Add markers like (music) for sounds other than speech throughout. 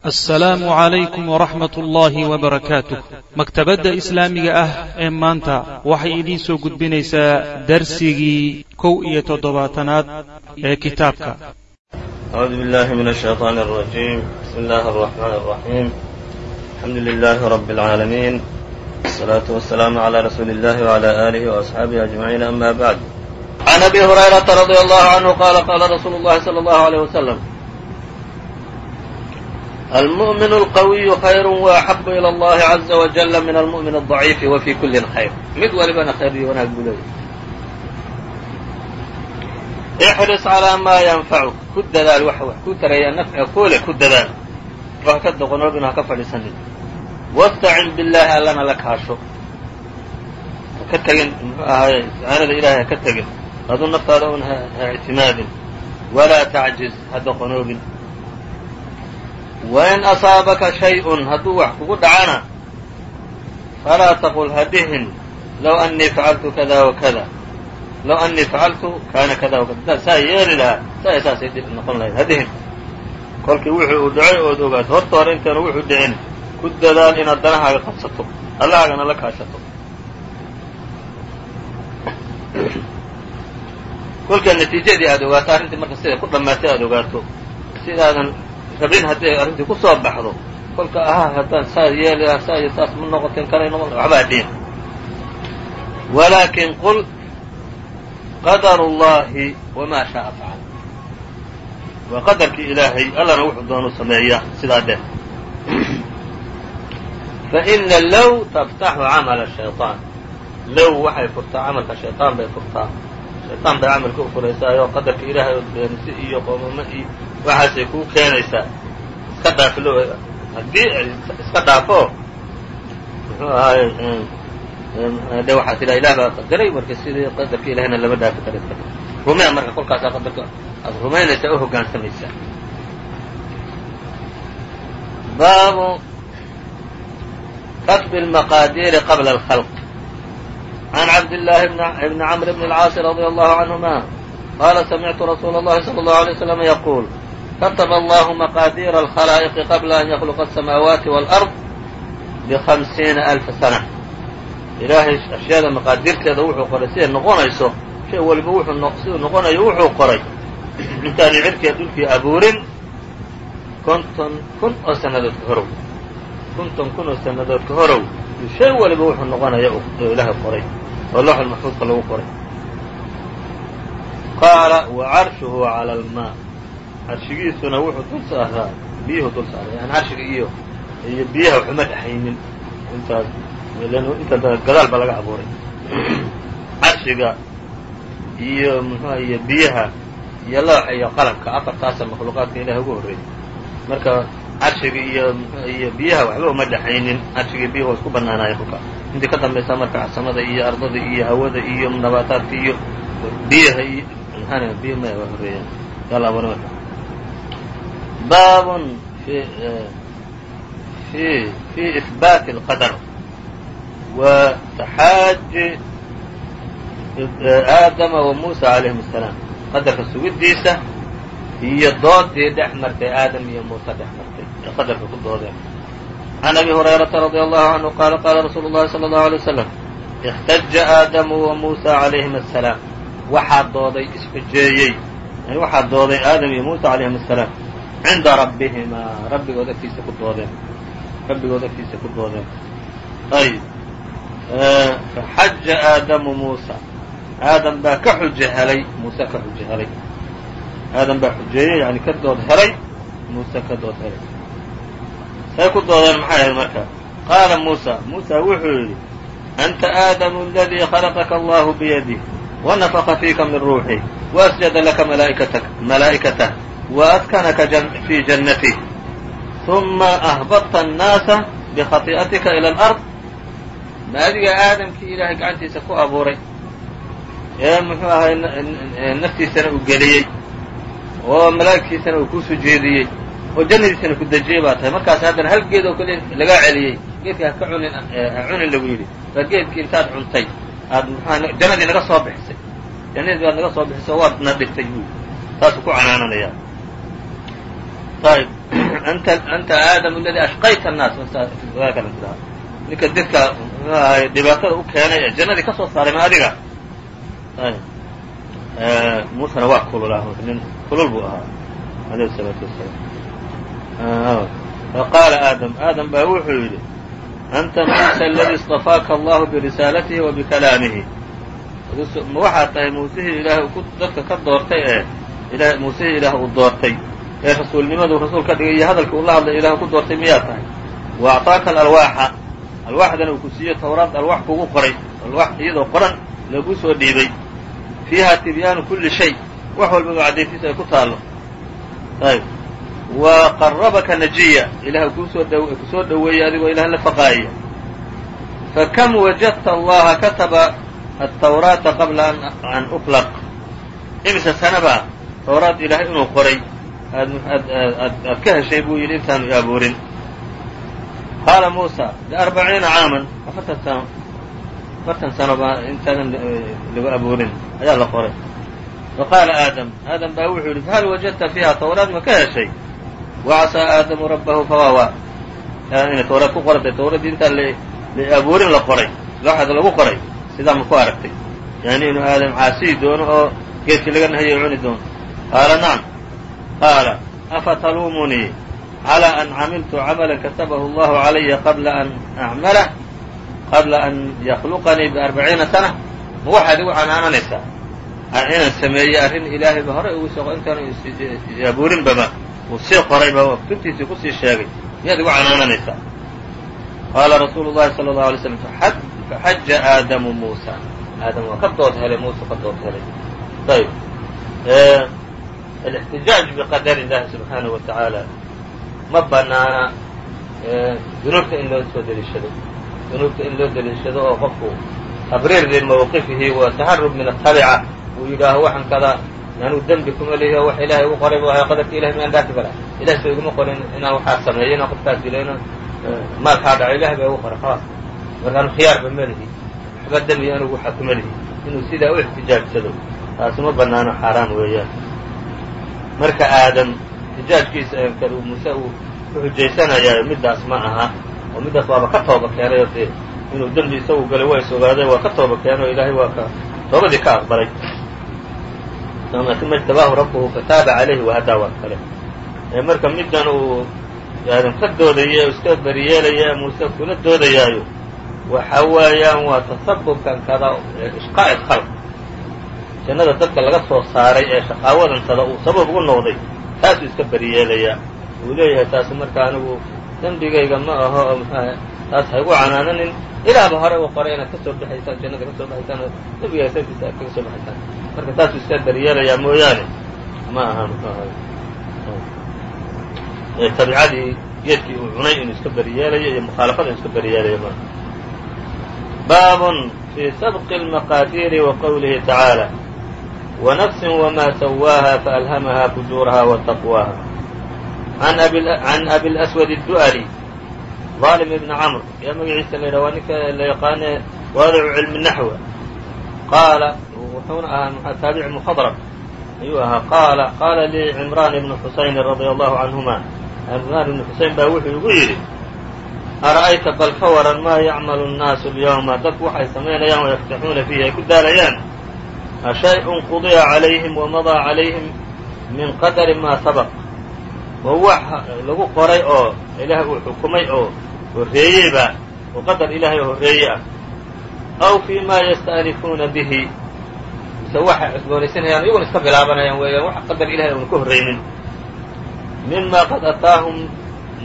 assalaamu calaykum waraxmat ullaahi wabarakaatuh maktabadda islaamiga ah ee maanta waxay idiin soo gudbinaysaa darsigii kow iyo toddobaatanaad ee kitaabka أعوذ بالله من الشيطان الرجيم بسم الله الرحمن الرحيم الحمد لله رب العالمين والصلاة والسلام على رسول الله وعلى آله وأصحابه أجمعين أما بعد عن أبي هريرة رضي الله عنه قال قال رسول الله صلى الله عليه almu'min alqawiyu khayru waaxabu ila allahi caza wajala min almu'min alضaciifi wa fi kulin khayr mid walibana khayr iyo wanaag buu leeyahay ixris calaa maa yanfacuk ku dadaal waxa wax ku taraya nafca koole ku dadaal wax ka doqonoobin ha ka fadhiisanin wastacin billaahi allana la kaasho ha ka tegin muxuu ahaaye isticaanada ilaahay ha ka tegin aduu naftaada un ha ictimaadin walaa tacjiz ha doqonoobin wain asaabaka shay-un hadduu wax kugu dhacana falaa taqul ha dhihin low annii facaltu kada wakada low annii facaltu kaana kada haddaad saa yeeli lahaa saa saasay dhib noqon lahayd ha dhihin kolkii wuxuu uu dhacay ood ogaato horta hore intaanu wuxuu dhicin ku dadaal inaad danahaaga qabsato allahaagana la kaashato. Kolkaa natiijadii aad ogaato arrintii marka siday ku dhammaatay aad ogaato sidaadan rabin hadday arrintii ku soo baxdo kolka ah haddaan saas yeelayaa saa iyo saas ma noqoteen kanay noqon waxbaa dhihin. Walaakin qul qadaru llahi wamaa shaaa facal waa qadarkii ilaahay allana wuxuu doonu sameeyaa sidaa dheh faina low taftaxu camala shayطaan low waxay furtaa camalka shayطaan bay furtaa shayطaan bay camalka u furaysaa oo qadarka ilaahay oo beensi iyo qoomamo iyo waxaasay kuu keenaysaa. Iska dhaaf haddii iska dhaafo muxuu ahaay de waxaa tidhaa ilah baa qadaray marka sidii qadarka ilahayna lama dhaafi kara rumea marka kolkaasaa qadarka aad rumaynaysaa oo hogaansamaysaa baabu katbi maqaadiiri qabla اlkhalq عن عبد الله بن عمرو بن العاaص رضي الله عنهما قال سمعت رsuuل اللhi صلى الله عليه وسلم يقول كتب الله مقاadير الخلائق قبل أن يخلق السماawaaتi والأرض بخمسيiنa ألف سنة ilaahay أشhyada مaqaadirteeda wuxuu qoray siday noqonayso shay waliba siduu noqonayo wuxuu qoray intaanu cirkiya dhulkii abuurin konton kun oo sanadood ka horow konton kun oo sanadood ka horow shay waliba wuxuu noqonaya oo ilaahay qoray oo looxul maxfuudka lagu qoray. Qaala wa carshuhu cala almaa. Carshigiisuna wuxuu dul saaraa biyuhu dul saaray yani carshiga iyo iyo biyaha waxuma dhexaynin. Intaas inta gadaal baa laga abuuray. Carshiga iyo muxuuha iyo biyaha iyo looxa iyo qalamka afartaasa makhluuqaadka ilahi ugu horreeyay. Marka carshiga iyo iyo biyaha waxba uma dhexaynin. Carshiga iyo biyuhu waa isku banaanaayeen kolkaa intii ka dambaysa marka samada iyo ardada iyo hawada iyo nabaataadka iyo biyaha iyo biy ma waa horreeyaan yaa la abuuray marka baab في في إثباaت الqدر وتxاaج aadم وموسى عaليهم السلام qadarka sugidiisa iyo doodii dhex martay aadam iyo muuse dhex martay ee qadarka ku doodeen عن أبي هريرة رضي الله عنه قال قال رsuuل اللhi صلى الله عليه وسلم اxتج آadم وموسى عaليهم السلام waxaa dooday isxujeeyey waxaa dooday aadam iyo muسى عaليهم السلام cinda rabbihimaa rabbigood agtiisa ku doodeen rabbigood agtiisa ku doodeen ayb faxaja aadamu muusa aadam baa ka xujo helay muuse ka xujo helay aadam baa xujeeyey yani ka dood helay muuse ka dood helay ay ku doodeen maxay ahayd marka? Qaala muusa muusa wuxuu yidhi anta aadamu aladii khalaqaka allahu biyadih wanafaqa fiika min ruuxih waasjada laka malaa'ikatah waaskanaka fii jannatih uma ahbadta annaasa bikhati'atika ila alard. Ma adiga aadamkii ilaahay gacantiisa ku abuuray? Ee muxuu ahay naftiisana uu geliyey oo malaa'igtiisana uu ku sujuudiyey oo jannadiisana ku dejiyey baa tahay. Markaas haddana hal geed oo kale lagaa celiyey geedka haka cunin ha cunin lagu yidhi. Baa geedkii intaad cuntay aad mxua jannadii naga soo bixisay. Jannadii baad naga soo bixisay waad na dhigtay buu taasuu ku canaananayaa ayb (clears throat) anta anta aadam aladi ashqayta annaas kala tiraa ninka dadka muxuu ahay dhibaatada u keenay ee jannadii ka soo saaray ma adiga? Muusena waa kululaa nin kulul buu ahaa alayh الsalaatu wasalaam faqaala aadam aadam baa wuxuu yidhi anta muuse aladii istafaaka allahu birisaalatihi wa bikalaamihi ma waxaa tahay muusihii ilaahay dadka ka doortay ee l muusihii ilaah uu doortay ee rasuulnimadu rasuul ka dhigay iyo hadalkii ula hadlay ilaah ku doortay miyaa tahay wa actaaka alalwaaxa alwaaxdana uu ku siiyo tawraad alwax kugu qoray alwax iyadoo qoran laguu soo dhiibay fiiha tibyaanu kulli shay wax walbaba caddayntiisa ay ku taallo wa qarabaka najiya. Ilah ku soo dhoweeyey adigoo ilah la faqaaya fakam wajadta allaha kataba atawraata qabla an uklaq imise sanaba tawraad ilahay inuu qoray aad ka heshay buu yidhi intaanu i abuurin. Qaala muusa biarbaciina caaman afartan sano afartan sano baa intaanan lagu abuurin ayaa la qoray. Faqaala aadam aadam baa wuxuu yidhi fahal wajadta fiiha tawraad ma ka heshay wacasaa aadamu rabbahu fawawa inay tawraad ku qorantay tawraddii intaan la abuurin la qoray looxada lagu qoray sidaa ma ku aragtay yani inuu aadam caasiyi doono oo geedkii laga nahayo cuni doono qaala nacam qaala afa taluumunii calى an camiltu camala katabahu allahu calaya qabla an acmalah qabla an yakluqanii biarbaciina sana ma waxaad igu canaananaysaa inaan sameeyey arrin ilaahayba horay ugu soo intaanu abuurinbaba wuu sii qorayba kutubtiisii ku sii sheegay. Miyaad igu canaananaysaa? Qaala rasuulu llahi sala allau alay slam faxaja aadamu muusa aadam waa ka dood helay muusa ka dood helay. Ayb alixtijaaj biqadari llahi subxaanahu wa tacaala ma banaana dunuubta in loo soo deliishado. Dunuubta in loo deliishado oo qofku tabriir limawqifihi wa taharub min atabica uu yidhaaho waxaan anuu dembi kuma leehi wax ilahay ugu qoray bu ahay qadarka ilahay miyaan dhaafi karaa ilahay soo iguma qorin inaan waxaa sameeyo inaan qofkaas dilo inaan maalkaa dhaco ilahay baa igu qoray khalaas marka anu khiyaarba ma lihi waxba dembi anugu waxaa kuma lihi inuu sidaa u ixtijaajsado taasi ma banaano xaaraam weeyaan marka aadam ixtijaajkiisa kadu muse uu ku xujaysanayaayo middaas ma aha oo middaas waaba ka tooba keenay oo dee inuu dembi isagu galay waa is ogaaday waa ka tooba keenay oo ilaahay waa ka toobadii ka aqbalay uma اjtabaahu rabbuhu fataaba calayhi wahadaa waa kale. Marka middan uu aadam ka doodaya iska beriyeelaya muuse kula doodayaayo waxa weeyaan waa tasabubkan kada ishqaaءi khalq. Jannada dadka laga soo saaray ee shaqaawadantada uu sabab ugu noqday taasuu iska beriyeelayaa uu leeyahay taasi marka anigu dembigayga ma aho oo mxuaha taas ha igu canaananin. Ilaahba hore uu qoray inaad ka baxaysaan jannada ka baxaysaan oo dembiga sarkiisa aad kaga soo baxaysaan marka taasuu iska beriyeelayaa mooyaane ma aha mxu ahay tabicadii geedkii uu cunay inuu iska beriyeelayo iyo mukhaalafada inuu iska beriyeelayo ma baabun fii sabqi اlmaqaadiiri wa qowlihi tacaala ونفس وma سwاها فأlhمhا فجوuرها وتقواها عن أbي الأسود الدؤلي ظالم بن cمر yaa magaciisa la ydhah waa ninka la yaqaane waadcu cilmi نaحو qaala wuxuuna ahaa taabic mukhadrab ayuu ahaa qaala qaala lii cimraan ibnu xusayni radia allahu canhuma cimraan ibnu xuseyn baa wuxuu igu yidhi ara'ayta bal ka waran maa yacmalu nnaasu alyawma? Dadku waxay samaynayaan oo yaftaxuuna fiihi ay ku daalayaan. Ashay-un qudiya calayhim wamadaa calayhim min qadari maa sabaq. Wa wax lagu qoray oo ilaah uu xukumay oo horreeyeyba oo qadar ilaahay oo horreeye ah. Aw fii ma yasta'nifuuna bihi mise waxay cusboonaysanayaan iyaguna iska bilaabanayaan weeyaan wax qadar ilahay oona ka horreynin. Mima qad ataahum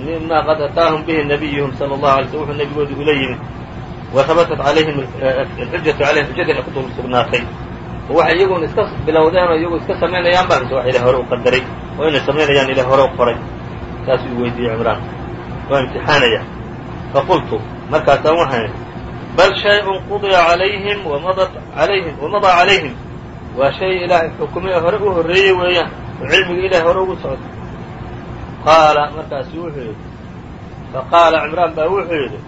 mima qad ataahum bihi nabiyuhum sala allahu alay slm wuxuu nebigooda ula yimid wa habatat calayhim alxujatu calayhim xujadii ay ku dul sugnaatay. Oo waxay iyaguna iska bilowdeen oo iyagu iska samaynayaan baa mise wax ilahay hore u qadaray oo inay samaynayaan ilahay hore u qoray. Saasuu weydiiyey cimraan. Waa imtixaanaya. Faqultu markaasaan waxaan bal shay-un qudiya calayhim wamadat alayhim wamadaa calayhim waa shay ilaahay xukumay hore u horreeyey weeyaan. Oo cilmiga ilahay hore ugu socday. Qaala markaasu wuxuu yidhi faqaala cimraan baa wuxuu yidhi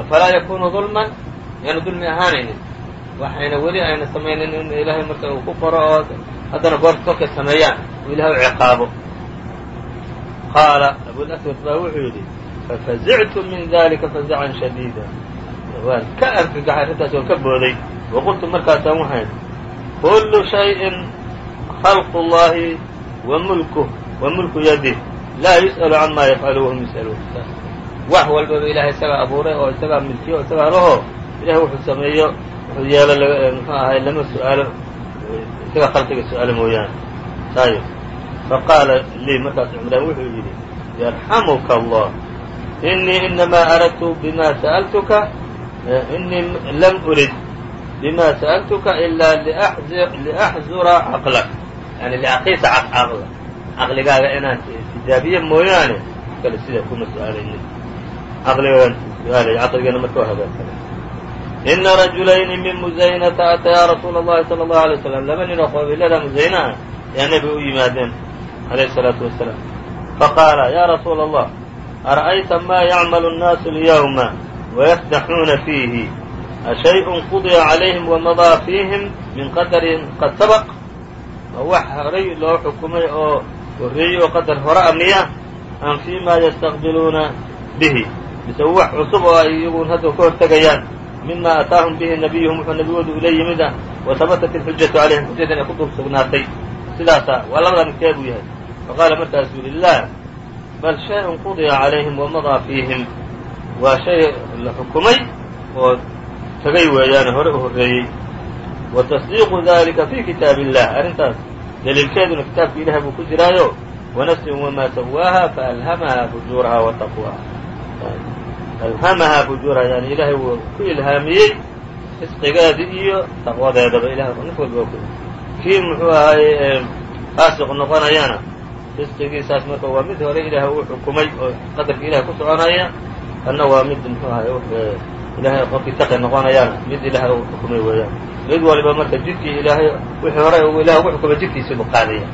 afalaa yakunu dulman? Yaanu dulmi ahaanaynin waxayna weli ayna samaynin in ilaahay marka uu ku qoro oo haddana goorta kolkay sameeyaan. Uu ilahay u ciqaabo. Qaala abulaswad baa wuxuu yidhi fafazictu min dalika fazacan shadiida. Waan ka argagaxay arrintaas waan ka booday. Waqultu markaasaan waxayn kullu shayin khalqu llahi wa mulkuh wa mulku yadih laa yus'alu cama yafcalu wahum yus'aluun wax walbaba ilahay isagaa abuuray oo isagaa milkiyo oo isagaa laho ilahay wuxuu sameeyo wuxuu yeelo muxuu ahay lama su'aalo isagaa khalqiga su'aalo mooyaane sayo faqaala lii markaas cumraan wuxuu yidhi yarxamuka allah inii inamaa aradtu bima sa'altuka inii lam urid bima sa'altuka ilaa liaxzura caqlak yani liaqiisa caqla caqligaaga inaan tijaabiye mooyaane kale sida kuma su-aalaynin caqligaagaan su-aalay caqligana marka waa hagaagsanay ina rajulayni min muzaynata atayaa rasuula اllahi salى اllahu alay waslam laba nin oo qabiilada muzayna ah yaa nebiga u yimaadeen alayh الsalaatu wasalaam faqaala ya rasuula allah ara'ayta ma yacmalu الnaasu اlyawma wayafdaxuuna fiihi ashayءun qudiya calayhim wamadaa fiihim min qadarin qad sabaq ma wax horay loo xukumay oo horreeyey oo qadar hore a miya am fii ma yastaqbiluuna bihi mise wax cusub oo ay iyagun hadda ka hortegayaan mima ataahum bihi nabiyuhum wuxuu nabigoodu ula yimid ah wa habatat ilxujatu calayhim xujjadan ay ku dul sugnaatay sidaasa waa labada midkee buu yahay faqaala markaasuu yihi lah bal shay-un qudiya calayhim wamadaa fiihim waa shay la xukumay oo tagay weeyaane hore u horreeyey. Wa tasdiiqu dalika fi kitaabi illah arrintaas daliilkeeduna kitaabka ilahay buu ku jiraayo. Wanafsin wamaa sawaaha faalhamaha fujuuraha wa taqwaha alhamaha fujuuraha yani ilaahay wuu ku ilhaamiyey fisqigeedii iyo taqwadeedaba. Ilahay nin walba ku kii muxuu ahaayey faasiq noqonayana fisqigiisaas marka waa mid hore ilaahay uu xukumay oo qadarka ilahay ku soconaya. Kanna waa mid muxuu ahay ilahay qofkii taqi noqonayana mid ilaahay uu xukumay weeyaan. Mid waliba marka jidkii ilaahay wixii hore ilahay ugu xukumay jidkiisii buu qaadaya.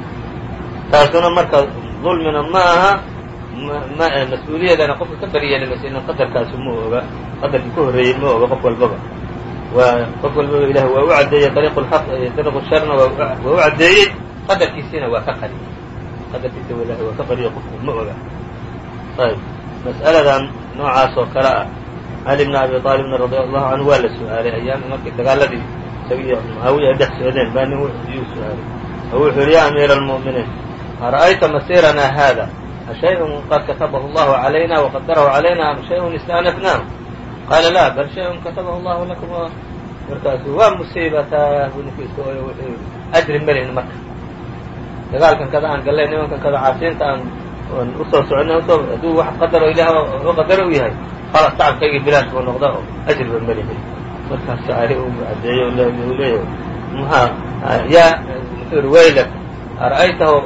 Taasuna marka dulmina ma aha mas'uuliyadana qofka ka baryeeli maysa ina qadarkaasi ma oga qadarkii ka horreeyey ma oga qof walbaba. Waa qof walbaba ilahay waa u caddeeyey ariiq lxaq iyo ariiq sharna waa u caddeeyey qadarkiisiina waa ka qariyey qadarkiisa ilahay waa ka qariyo qofku ma oga ayb mas'aladan noocaas oo kale ah cali bn abi aalibna radi allahu canhu waa la su'aalay ayaami markii dagaaladii isagiiyo mucaawiya ay dhex socdeen baa nin iyuu su'aalay oo wuxuu yidhi yaa amiira almu'miniin ara'ayta masiiranaa haada? Ashayun qad katabahu allahu calayna waqadarahu calayna am shayun istaanafnaahu qaala laa bal shayun katabahu allahu lakum. Markaasu waa musiibataa wuxuu yidhi ajri melin marka. Dagaalkan kada aan gallay nimankan kada caasiinta aan usoo soconay usoo hadduu wax qadaro ilaah oo qadaro u yahay khalas tacabkaygii bilaash buu noqda oo ajri ba melihin markaas ari u caddeeyo u leeyahay mha ya muxuu yihi waylak ara'aytahu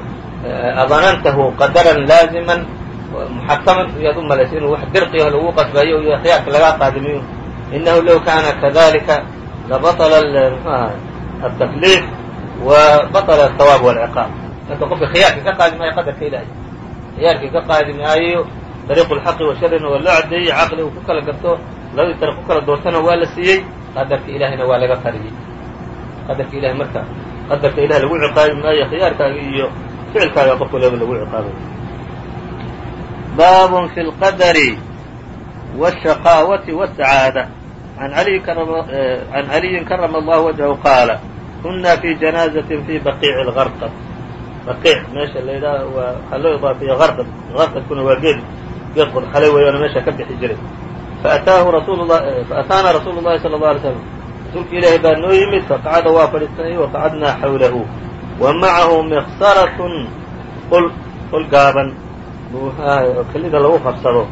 adanantahu qadaran laaziman muxakaman iyaad u malaysay inuu wax dirqiyaho lagu qasbayo iyo khiyaarka lagaa qaadimiyo inahu low kaana kadalika labaطla mxu aha atakliif wa baطla ahawaab wاlciqaab marka qofka khiyaarka ka qaadi maayo qadarka ilahay khiyaarkii ka qaadi maayo dariiqu lxaqi wa sharina waa loo caddeeyey caqli uu ku kala garto labadii dariiq ku kala doortana waa la siiyey qadarka ilahayna waa laga qariyey qadarka ilahay marka qadarka ilahay lagu ciqaabi maayo khiyaarkaaga iyo ficilkaaga qof walaba lagu ciqaabay baabun fi lqadari wالshaqaawati wالsacaada an caliyin karama allahu wajhahu qaala kuna fi janaazatin fi baqiici lgarqad baqiic meesha la yidhaaho waa waxaa loo idaafiya qarqad qarqadkuna waa geed. Geed qurxale weeyaano meesha ka bixi jiray. Faataahu rasuul eh, faataana rasuulu llahi sala allau alay slam rasuulka ilaahay baa noo yimid faqacada waa fadhiisanay waqacadnaa xawlahu. Wa macahu miqsaratun qul qul gaaban. Buu kelida lagu qabsado.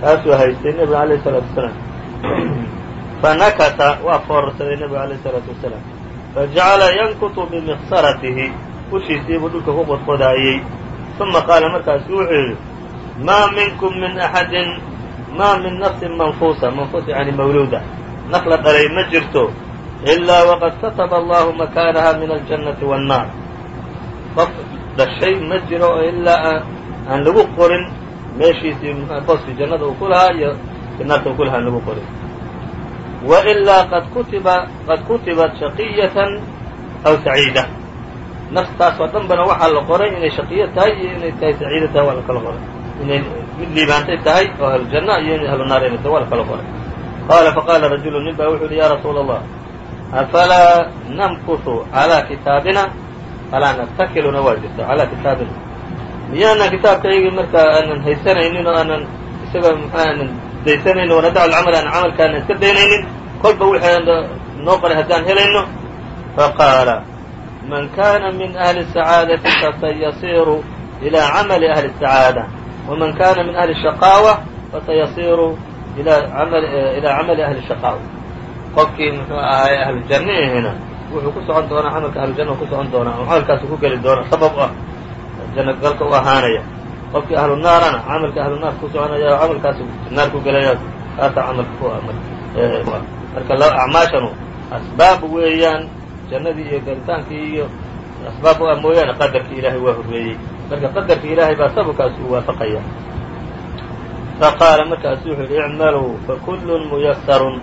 Kaasuu haystay nebiga alayh isalaatu wasalaam (clears throat) fanakasa waa foorarsaday nebiga alayh isalaatu wasalaam fajacala yankutu bimiqsaratihi ushiisii buu dhulka ku qodqodaayey uma qaala markaasu wuxuu yidhi maa minkum min axadin maa min nafsin manfuusa. Manfuus yani mawluuda. Naf la dhalay ma jirto ilaa waqad kataba allahu makaanaha min aljannati waannaar qof dhashay ma jiro ilaa aan lagu qorin meeshiisii booskii jannada uu ku lahaa iyo naarta uu ku lahaa aan lagu qorin wa ilaa qad kutiba qad kutibat shaqiyatan aw saciida naftaas oo dhan bana waxaa la qoray inay shaqiyo tahay iyo inay tahay saciido tahay waa la kala qoray. Inay mid liibaantay tahay oo ahlujanna iyo in ahlu naar inay tahay waa la kala qoray. Qaala faqaala rajulu nin baa wuxuu yihi ya rasuula allah afalaa namkusu calaa kitaabina? Falaa nattakiluna waa jirta calaa kitaabina. Miyaanan kitaabkaygii markaa aanan haysanaynin oo aanan isaga mxua aanan daysanaynin wanadacu alcamal aan camalka aanan iska daynaynin kolba wixii noo qoray haddaan helayno? Faqaala man kana min ahli الsacaadati fasayasiru ilى camali ahli الsacaada waman kana min ahli الshaqaawa fasayasiru ilaa camali ahli الshaqaawa qofkii muxuu ahaay ahlujanniihina wuxuu ku socon doonaa camalka ahlujanna ku socon doonaa oo camalkaasu ku geli doona sabab ah janno galka u ahaanaya qofkii ahlu naarana camalka ahlu naar ku soconaya oo camalkaasu naar ku gelaya kaasaa camalka ku marka acmaashanu asbaab weeyaan jannadii iyo gelitaankii iyo asbaab u ah mooyaane qadarkii ilaahay waa horreeyey marka qadarka ilaahay baa sababkaas uu waafaqaya faqaala markaasu wuxuu yidhi icmaluu fakullun muyasarun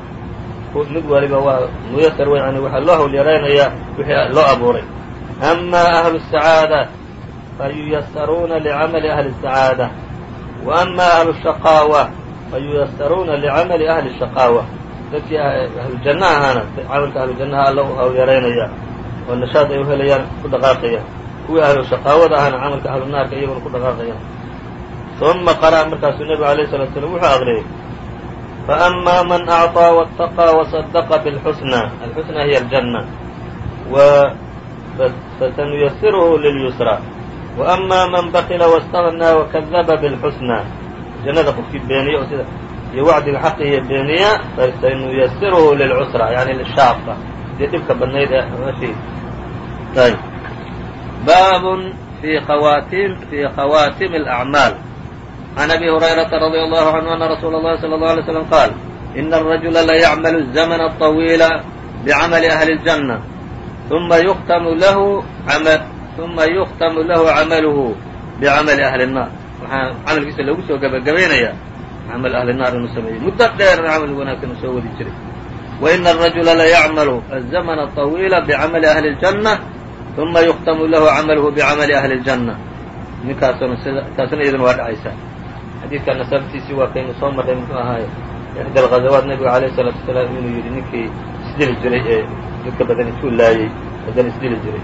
mid waliba waa muyasar w yani waxaa loo hawl yaraynayaa wixii loo abuuray ama ahlu الsacaada fayuyasaruuna licamali ahli الsacaada wa ama ahlu الshaqaawa fayuyasaruuna licamali ahli الshaqaawa dadkii ahlujanna ahaana camalka ahlujannaha alla u hawl yaraynaya oo nashaad ay u helayaan ku dhaqaaqayaan kuwii ahlu shaqaawada ahana camalka ahlu naarka iyaguna ku dhaqaaqayaan uma qara'a markaasuu nebigu alayh الsalatu slam wuxuu aqriyay faأma man أcطىa واتaqىa وصدqa bاlxusnى alxusnى hiy الjanة fasanuyasirhu lilyusrى وأma man bakila واstغnىa وkadaba bاlxusnى jannada qofkii beeniya oo sida iyo wacdiga xaqiiyo beeniya fasanuyasirhu lilcusrى yani lishaaqa dee dhibka badnayd ee mashii baab fi khawaatim الأعmaal عن أbي هريرة رضي الله عنه أن رsuuل الlhi صلى الله عليه وسلم qاaل إن الرجل ليعمل الزمن الطويل بعمل أهل الجنة ثuma يختم له عمله بعمل أهل النار waxaa camalkiisa loogu soo gebagabaynaya camal ahli النار inuu sameeyey muddo dheerna camal wanaagsan uu soo wadi jiray وإن الرجل ليعمل الزمن الطويل بعمل أهل الجنة ثuma يختم له عمله بعمل أهل الجنة ninkaasna iyaduna waa dhacaysaa xadiidkana sababtiisii waa kaynu soo marray muxuu ahaaye ixda alghazawaat nebiga alayh الsalaatu wasalaam inuu yidhi ninkii isdili jiray ee dadka badan intuu laayey haddana isdili jiray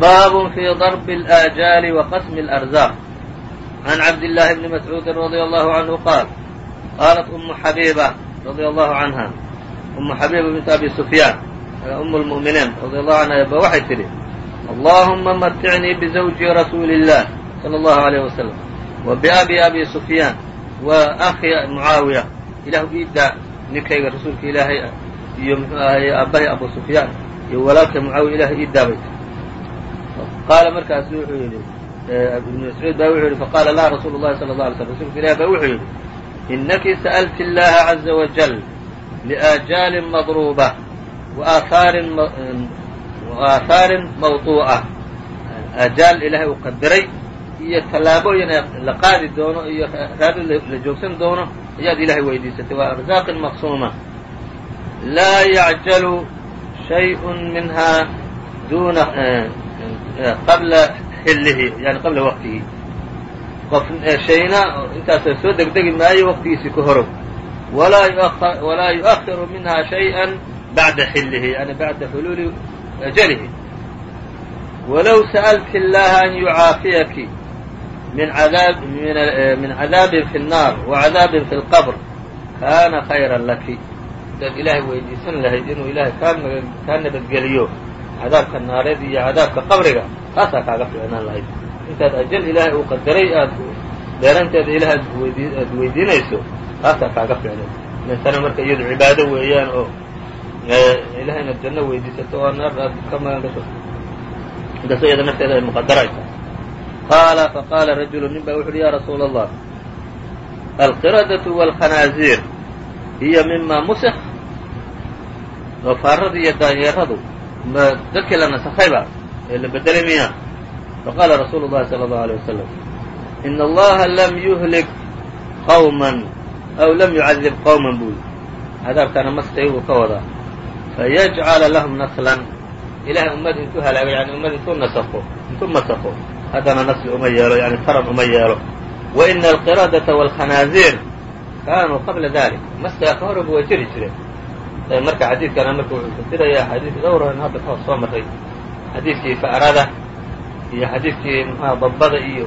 baab fi darb الآajaali وaqasm الأrزاq عan cabdاللahi bni mascuudi radي allahu عanhu qaal qaalat umu xabiiba radي allahu عanha umu xabiiba bint abi sufyaan um اlmu'miniin radي allahu anha ba waxay tidhi allahuma maticnii bزawji rasuuli الlah slى اllahu عalيh waslm wa biabi abi sufyaan wa akhi mucaawiya ilahu iidaa ninkayga rasuulka ilaahay ah iyo muxuu ahaye aabbahay abu sufyaan iyo walaalkay mucaawiya ilahay iidaa bay tahy qaala markaasu wuxuu yidhi ibnu mascuud baa wuxuu yidhi faqaala laha rasuulu llahi sala la alay slm rasuulka ilahi baa wuxuu yidhi inaki sa'alti اllaha caza wajal liaajaalin madruuba waaaaarin waaathaarin mawduu'a aajaal ilaahay uu qadiray iyo tallaabooyin la qaadi doono iyo raadid la joogsan doono ayaad ilahay weydiisatay. Waa arzaaqin maqsuuma. Laa yacjalu shayءun minhaa duna qabla xillihi yani qabla waqtihi qof shayna intaas soo degdegi maayo waqtigiisii ka horow walaa yuؤahiru minha shayئa bacda xillihi yani bacda xuluuli ajalihi walow sa'alti اllaha an yucaafiyaki min cadaabin fi الnaar وcadaabin fi اlqbr kana khayra laki hadaad ilaahay weydiisan lahayd inuu ilaahay kaa nabadgeliyo cadaabka naareed iyo cadaabka qabriga taasaa kaaga fiicnaan lahayd. Intaad ajal ilaahay uu qadaray aad dheeranteeda ilaah aad weydiinayso taasaa kaaga fiicnay intana marka iyadu cibaado weeyaan oo ilahay janno weydiisato oo naar aad ka magan inkastoo iyada nafteeda ay muqadaro qaala faqaala rajulu nin baa wuxu uhi ya rasuula allah alqiradatu wاlkhanaaziir hiya mima musik doofaaradu iyo daanyeeradu dadkii la nasakayba ee la bedelay miya faqaala rasuulu llahi salى اllahu alيه wasalam in allaha lam yuhlik qawman aw lam yucadib qowman buu cadaabkaana maskay buu ka wadaa fayajcala lahum naslan ilahay ummad intuu halaago yani ummad intuu nasako intuu masako haddana nasli uma yeelo yani taran uma yeelo wa ina alqiradata wاlkhanaaziir kaanuu qabla dalik mastiga ka horaba way jiri jireen marka xadiidkana marka wuxuu fasirayaa xadiid dhowran hadda ka hor soo maray xadiidkii fa'rada iyo xadiidkii mxuha dabbada iyo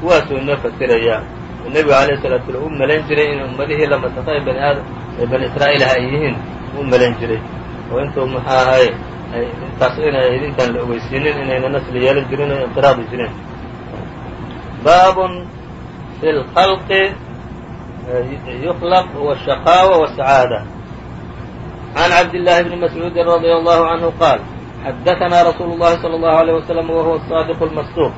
kuwaasuu inoo fasirayaa oo nebigu alayh salatu slam u malayn jiray in ummadihii la masakhay bani aadam ee bani israa'iilha ay yihiin u malayn jiray. Oo intuu muxuu ahay intaas inay idinkaan la ogeysiinin inayna nasli yeelan jirin oo inqiraadi jireen. Baabun fi lkhalqi yuklaq washaqaawa wasacaada can cabdillaahi bni mascuudin radia allahu canhu qaal xadaثna rasuulu اllahi salى اllahu عalيه waslm wahuwa asaadiq اlmasduuq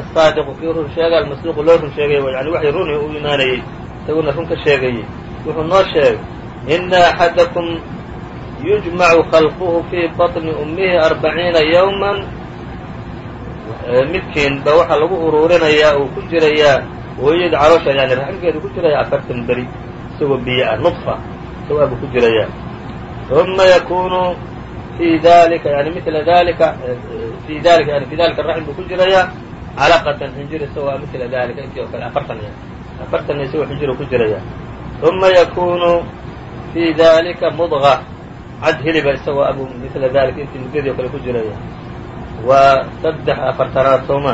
asaadiqu kii run sheega almasduuqu loo run sheegay yani waxay runi u imaanayey isaguna run ka sheegayey wuxuu noo sheegay ina axadakum yujmacu khalquhu fii baطni ummihi arbaciina yowma midkiin ba waxaa lagu uruurinayaa uu ku jirayaa hooyada caloosha yani raxmkeedu ku jiraya afartan beri isagoo biyo ah nudfa isagoo abuu ku jirayaa uma yakunu fi dalika yani mila dalika fi dalika yani fi dalika raxm buu ku jirayaa calaqatan xinjir isagoo mila dalika intii oo kale afartan afartan isagoo xinjir ku jiraya uma yakunu fi dalika mudga cad hiliba isagoo abu mila dalika intii muddadii o kale ku jiraya waa saddex afartanaad sooma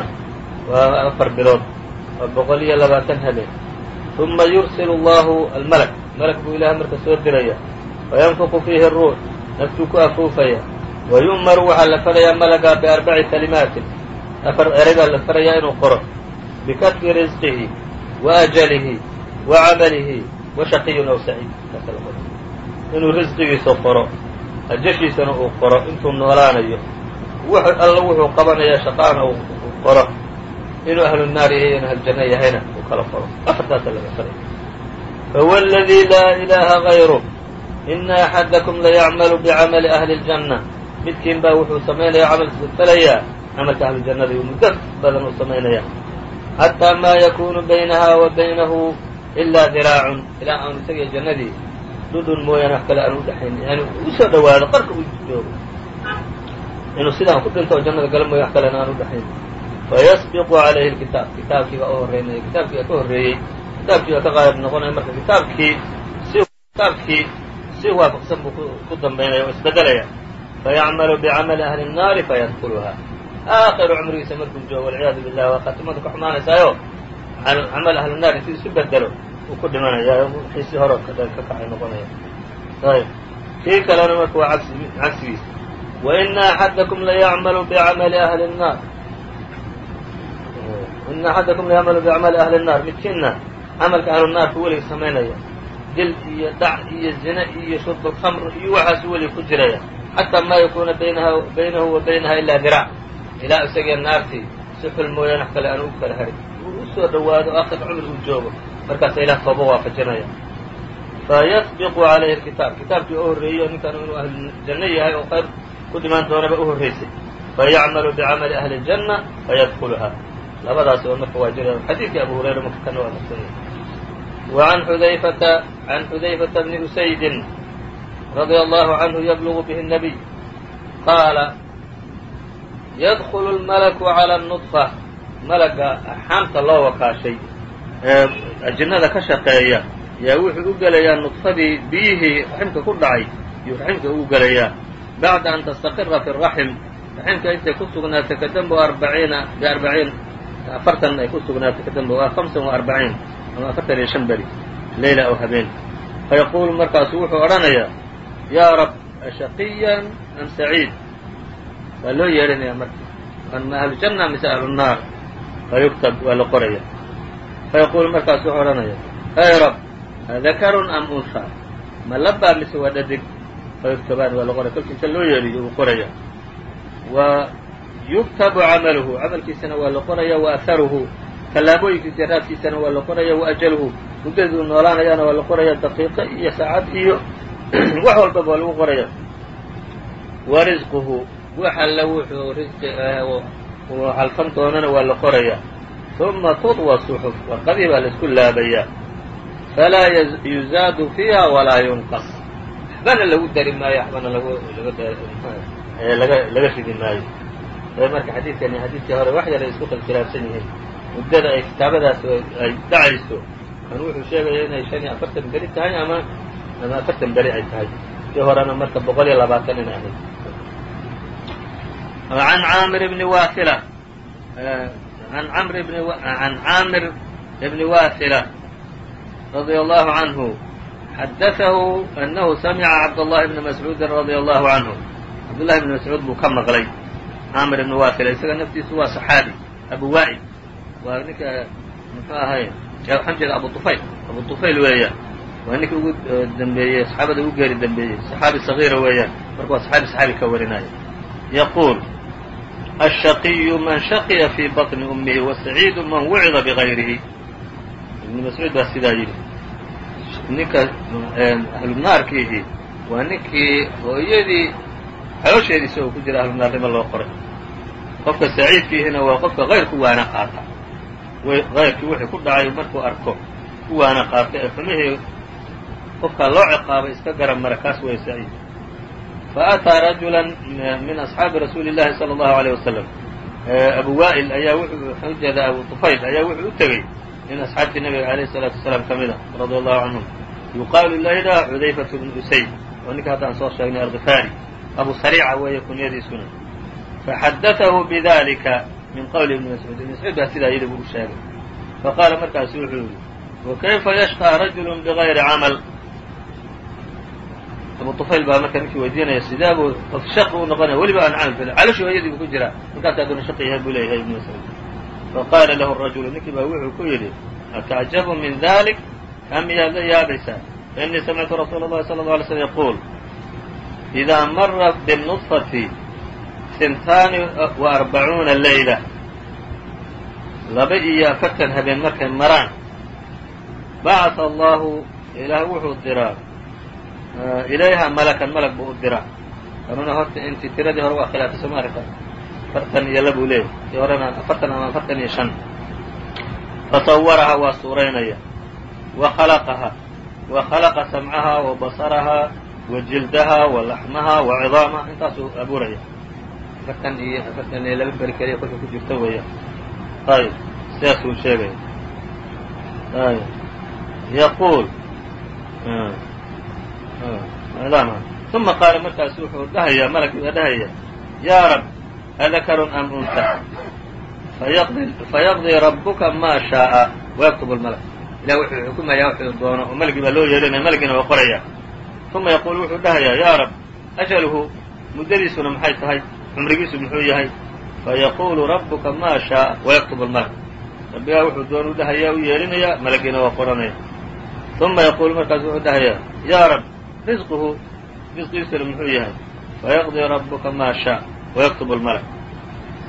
waa afar bilood waa boqol iyo labaatan habeen uma yursil allahu almalak malak buu ilahay marka soo diraya fayanfuqu fiihi ruux naftuu ku afuufaya wa yu'maru waxaa la farayaa malagaa biarbaci kalimaatin afar eray baa la farayaa inuu qoro bikatbi risqihi wa ajalihi wa camalihi wa shaqiyun aw saciid inuu risqigiisa qoro ajashiisana uu qoro intuu noolaanayo alla wuxuu qabanayaa shaqaana uu qoro inuu ahlu naar yahay in ahlujanno yahayna uu kala qoro afartaasa laga faray fawladii laa ilaaha gayru ina axadakum layacmalu bicamali ahli اljanna midkiin baa wuxuu samaynaya camalkiisa falayaa camalka ahlujannada iyo muddo badan uu samaynaya xataa maa yakunu baynaha wa baynahu ilaa diraacun ilaa aanu isagiyo jannadii dhudhun mooyaane wax kale aan udhaxayn yani u soo dhawaado qarka u joogo inuu sidaan ku dhinto oo jannada gala mooya wax kalena aan udhaxayn fayasbiqu calayhi lkitaab kitaabkii baa u horreynaya kitaabkii baa ka horreeyey kitaabkii baa ka qaayib noqonaya marka kitaabkii si kitaabkii si waafaqsan buu ku dambaynaya oo isbedelaya fayacmalu bicamali ahli الnaari fayadkuluha aakhiru cumrigiisa markuu joogo walciyaadu billah waa khatimadu ka xumaanaysaayo camal ahli naar intuu isu bedelo uu ku dhimanaya wixii si hore ka kacay noqonaya ayb kii kalena marka waa cagsi cagsigiisa waina axadakum layacmalu bicamali ahli الnaar ina axadakum layacmalu bicamali ahli الnaar midkiinna camalka ahlu naarka welig samaynaya dil iyo dhac iyo zine iyo shurb اlkhamr iyo waxaasu welig ku jiraya. Xataa maa yakuna baynahu wa baynaha ilaa diraac ilaa isagee naartii si xul mooyaan wax kale aan u kala harin. Uu u soo dhowaado akhir cumri uu joogo. Markaasa ilah tooba waafajinaya fayasbiqu calayhi kitaab kitaabkii u horreeyo inuu ahlu janno yahay oo qayr ku dhimaan doonaba u horraysay fayacmalu bicamali ahli اjanna fayadkuluha labadaas oo marka waa jira xadiidkii abu hurayra marka kana waa naqsanya وعn xudayfata عan xudayfata bni usaydin radيa allahu canhu yablugu bihi الnabiy qaala yadkulu اlmalaku calى النطفة malaga xaamta loo wakaashay ee ajinnada ka shaqeeya yaa wuxuu u gelayaa nudfadii biyihii raximka ku dhacay yuu raximka ugu gelayaa bacda an tastaqira fi الraxim raximka intay ku sugnaatay kadambe arbaciina biarbaciin afartan ay ku sugnaatay kadambe waa hamsan wa arbaciin ama afartan iyo shan beri. Leyla aw habeen. Fayaquulu markaasu wuxuu odhanayaa yaa rab ashaqiyan am saciid? Waa loo yeedhanayaa marka. Ma ahlu janna mise ahlu naar fayuktab waa la qoraya. Fayaquulu markaasu wuxuu odhanaya ay rab adakarun am unha ma labaa mise waa dhadig? Fayuktabaan waa la qoraya. Kolka inta loo yeedhiyo uu qoraya. Wa yuktabu camaluhu. Camalkiisana waa la qoraya wa aharuhu tallaabooyinkiisa raadkiisana waa la qoraya wa ajaluhu. Muddadii uu noolaanayaana waa la qoraya daqiiqo iyo saacad iyo (clears throat) wax walbaba waa lagu qoraya wa risquhu wax alla wuxuu risqi uu halfan doonana waa la qoraya uma tudwa suxuf warqadii baa la isku laabayaa. Falaa yuzaadu fiiha walaa yunqas. Waxbana lagu dari maayo waxbana laga laga ridi maayo. Marka xadiidkani xadiidkii hore wax yar ay isku khilaafsan yihiin muddada ay kitaabadaasi ay dhacayso kan wuxuu sheegaya inay shan iyo afartan beri tahay ama ama afartan beri ay tahay. Sii horena marka boqol iyo labaatan in ahayd. An amir ibni wail an amr ibn an caamir ibni waasila eh, radia allahu canhu xadaahu anahu samica cabdullahi bni mascuudin radia allahu canhu cabdullahi bni mascuud buu ka maqlay caamir ibni waasila isaga naftiisu waa saxaabi abu waa'id waa ninka muxuu ahay waxaan jeeda abu طufayl abu طufayl weeyaan waa ninkii ugu dembeeyey saxaabada ugu geeri dembeeyey صaxaabi صaغيira weeyaan marka waa صaxaabi صaxaabi ka warinaya yaquul الشhaqiyu man shaqiya fii baطni أmihi وasaciidu man wucida bغayrihi ibn mascuud baa sidaa yidhi ninka ahlunaarkiihi waa ninkii hooyadii xaloosheediisa oo ku jira ahlunaarnimo loo qoray qofka saciidkiihina waa qofka hayr ku waana qaata hayrkii wixii ku dhacay markuu arko ku waana qaata ee xumihii qofkaa loo ciqaabay iska garab mara kaas way saciid faأtaa rajula min asxaabi rasuuli الlahi salى الlahu عalيه wasalam abu waa'il ayaa wuxuu waxaan ujeedaa abu طufayl ayaa wuxuu u tegey nin asxaabtii nabiga alayh الsalaatu wasalaam ka mid a radia allahu canhum yuqaalu layla xudayfatu bnu usayd oo ninka haddaan soo sheegnay alkifaari abu sariica weeye kunyadiisuna faxadatahu bidalika min qowli ibni mascuud ibn mascuud baa sidaa yidhi buu u sheegay faqaala markaasu wuxuu yidhi wakayfa yashqىa rajulu bigayri camal abu طufayl baa marka ninkii weydiinaya sidee buu qof shaqi u noqonaya weliba aan camal felin caloshi hooyadii buu ku jiraa markaas hadduna shaqi yahay buu leeyahay ibn mascuud faqaala lahu rajulu ninkii baa wuxuu ku yidhi atacjabu min dalik kaa miyaad la yaabaysaa fainii samictu rasuula اllahi salى اله alay slm yaquul إidaa mara intaani uh, wa arbacuuna leyla laba iyo afartan habeen markay maraan. Bacatha allahu ilaah wuxuu diraa. Uh, ilayha malakan malag buu u diraa. Anuna horta intii tiradii hore waa khilaafay soomaalika afartan iyo labuu leeyay tii horena afartan ama afartan iyo shan. Fasawarahaa waa suuraynaya wa khalaqahaa wa khalaqa samcahaa wa basarahaa wa jildahaa wa laxmahaa wa cidaamaha. Intaasuu abuuraya afartan iyo afartan iyo laba beri keliya kolka ku jirta weeyaan ayb sidaasuu sheegaya ayb yaquul uma qaala markaasu wuxuu dhahayaa malagii baa dhahaya yaa rab adakarun am unta? Fayaqdii rabuka maa shaaa wayaktub lmalak ilah wuxuu xukumayaa wuxuu doono oo malgii baa loo yeedhanaya malagiina waa qoraya. Uma yaquulu wuxuu dhahayaa yaa rab ajaluhu muddadiisuna maxay tahay cumrigiisu muxuu yahay fayaquulu rabuka maa shaaa wayaktub lmalak rabbigaa wuxuu doon u dhahayaa u yeedhinaya malagiina waa qoranaya uma yaquulu markaasu wuxuu dhahayaa yaa rab risquhu risqiisuna muxuu yahay fayaqdii rabuka maa shaa wayaktub lmalak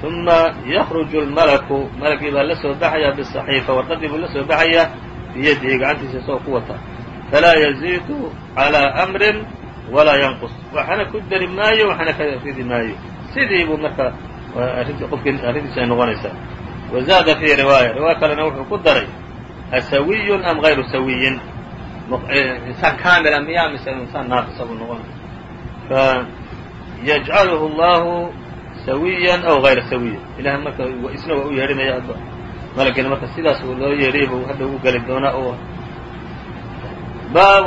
uma yakruju lmalaku malagii baa la soo baxayaa bisaxiifa warqadii buu la soo baxayaa biyadihi gacantiisa isagoo ku wata. Falaa yaziidu calىa amrin walaa yanqus. Waxna ku dari maayo waxna ka ridi maayo sidii buu marka qofkii arrintiisa ay noqonaysaa wazaada fii riwaaya riwaaya kalena wuxuu ku daray asawiyun am غayru sawiyin insaan kaamila miyaa mise insaan naaqisa buu noqonaya fayajcaluhu allahu sawiyan aw غayra sawiyin ilahay marka isna waa u yeedhinaya malagina marka sidaas loo yeedhiyay buu hadda ugu geli doonaa oo baab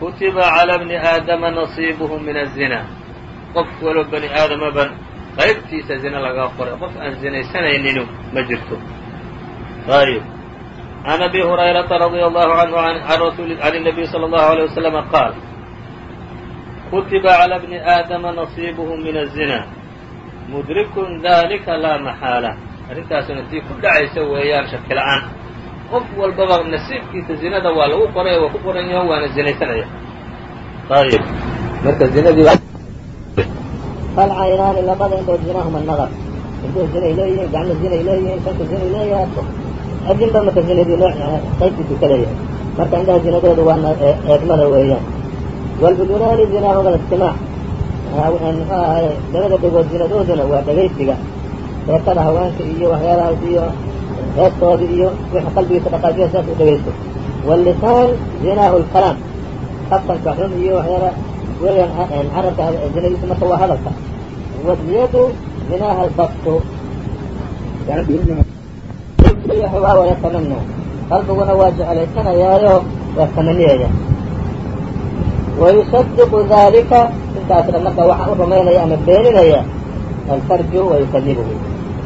kutiba calى bni aadama nasiibuhu min الzina qof walo bani aadamaban qaybtiisa zina laga qoray qof aan zinaysanaynin ma jirto ayb عن أbي هريرة رضي الله عنه عن النبي صلى الله عليه وسلم قاal kutiba عlى بن آadم نصيبه من الزنا مdرك ذلika laa محاaلة arrintaasna tii ku dhacaysa weeyaan shaki la'aan qof walbaba nasiibkiisa zinada waa lagu qoray waa ku qoran yaho waana zinaysanaya ayb marka zinadii falcaynaani labada indhood zinahuma nadar indhuhu zinay leeyihiin gacmo zinay leeyihiin sanka zinay leeyahay adinba marka zinadii noo qaybtiisu ka leeyahay marka indhaha zinadooda waa eegmada weeyaan walbudunaani zinahuma istimaac muxuu ahaye labada dhegood zinadooduna waa dhegaysiga heesada haweenka iyo waxyaalahaas iyo heestooda iyo wixii qalbigiisa dhaqaajiya saas u dhegaysto wاllisaan zinaahu lkalaam afkanka xun iyo waxyaala weeyaan carabka zinadiisa marka waa hadalka walyadu zinaaha albaktu waa qalbiguna waa jeclaysanayaayo waa tamaniyaya wayusadiqu dalika intaasna marka waxaa u rumaynaya ama beeninaya alfarju wayukadibuhu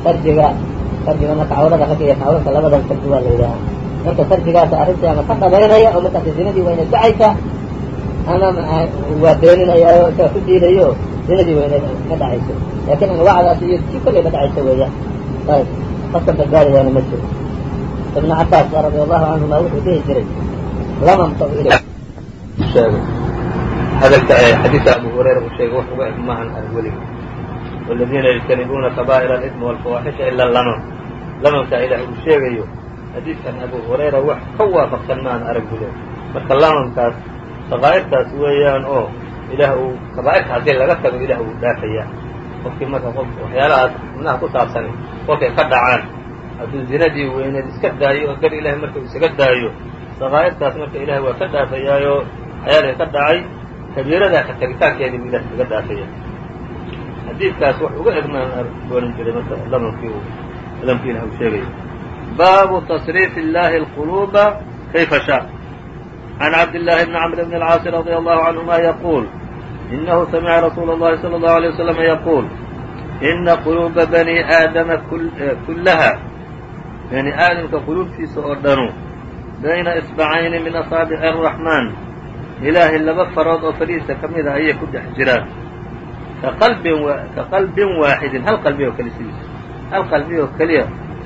farjiga farjiga marka cawrada ragga iyo haweenka labadan farji waa la yidhaaha marka farjigaasa arrintii ama ka dhabaynaya oo markaas zinadii wayna dhacaysa ama ah, maaa waa beeninayaa oo saa ku diidayo. Zinadii weyneed ma dhacayso. Laakiin anwacdaas iyo si kollay ma dhacayso weeyaan. Ayb badbaadayaana ma jiro. Ibnu cabaas radia allahu canhuma wuxuu dhihi jiray lamamtau hadalka ee xadiidka abu hurayra uu sheegay wax uga eg waladiina yajtanibuuna kabaa'ira alidmi walfawaaxisha ila lamam lamamkaa ilaah uu sheegayo xadiidkan abu hurayra wax ka waafaqsan ma arag bule marka lamamkaas saqaa'irtaas weeyaan oo ilaah uu kabaa'irta haddii laga tago ilah uu dhaafaya qofkii marka waxyaalahaas xubnaha ku saabsan kolkay ka dhacaan hadduu zinadii weyneed iska daayo oo dar ilahay marka isaga daayo saqaa'irtaas marka ilahay waa ka dhaafayaayo waxyaalay ka dhacay kabiiradaa ka tagitaankeedii buu ilah kaga dhaafaya xadiidkaas wax uga egmaan oran jiray marka lamkii ilah uu sheegayo baabu tasriif illahi اlquluba kayfa sha عن عبد الله بن عمرو بن العاaص رضي الله عنهma يقول إنه سمع رsuuل اللhi صلى الله عليه وسلم يقول إنa قلوبa بني aadama كلha بني aadamka qلوubtiisa oo dhanu bayna إصبعayni min أصاaبع الرحمن ilaahay laba farood oo farihiisa ka mida ayay ku dhex jiraan ka qalbin waaxidin hal qalbi oo kale sidiisa hal qalbi oo keliya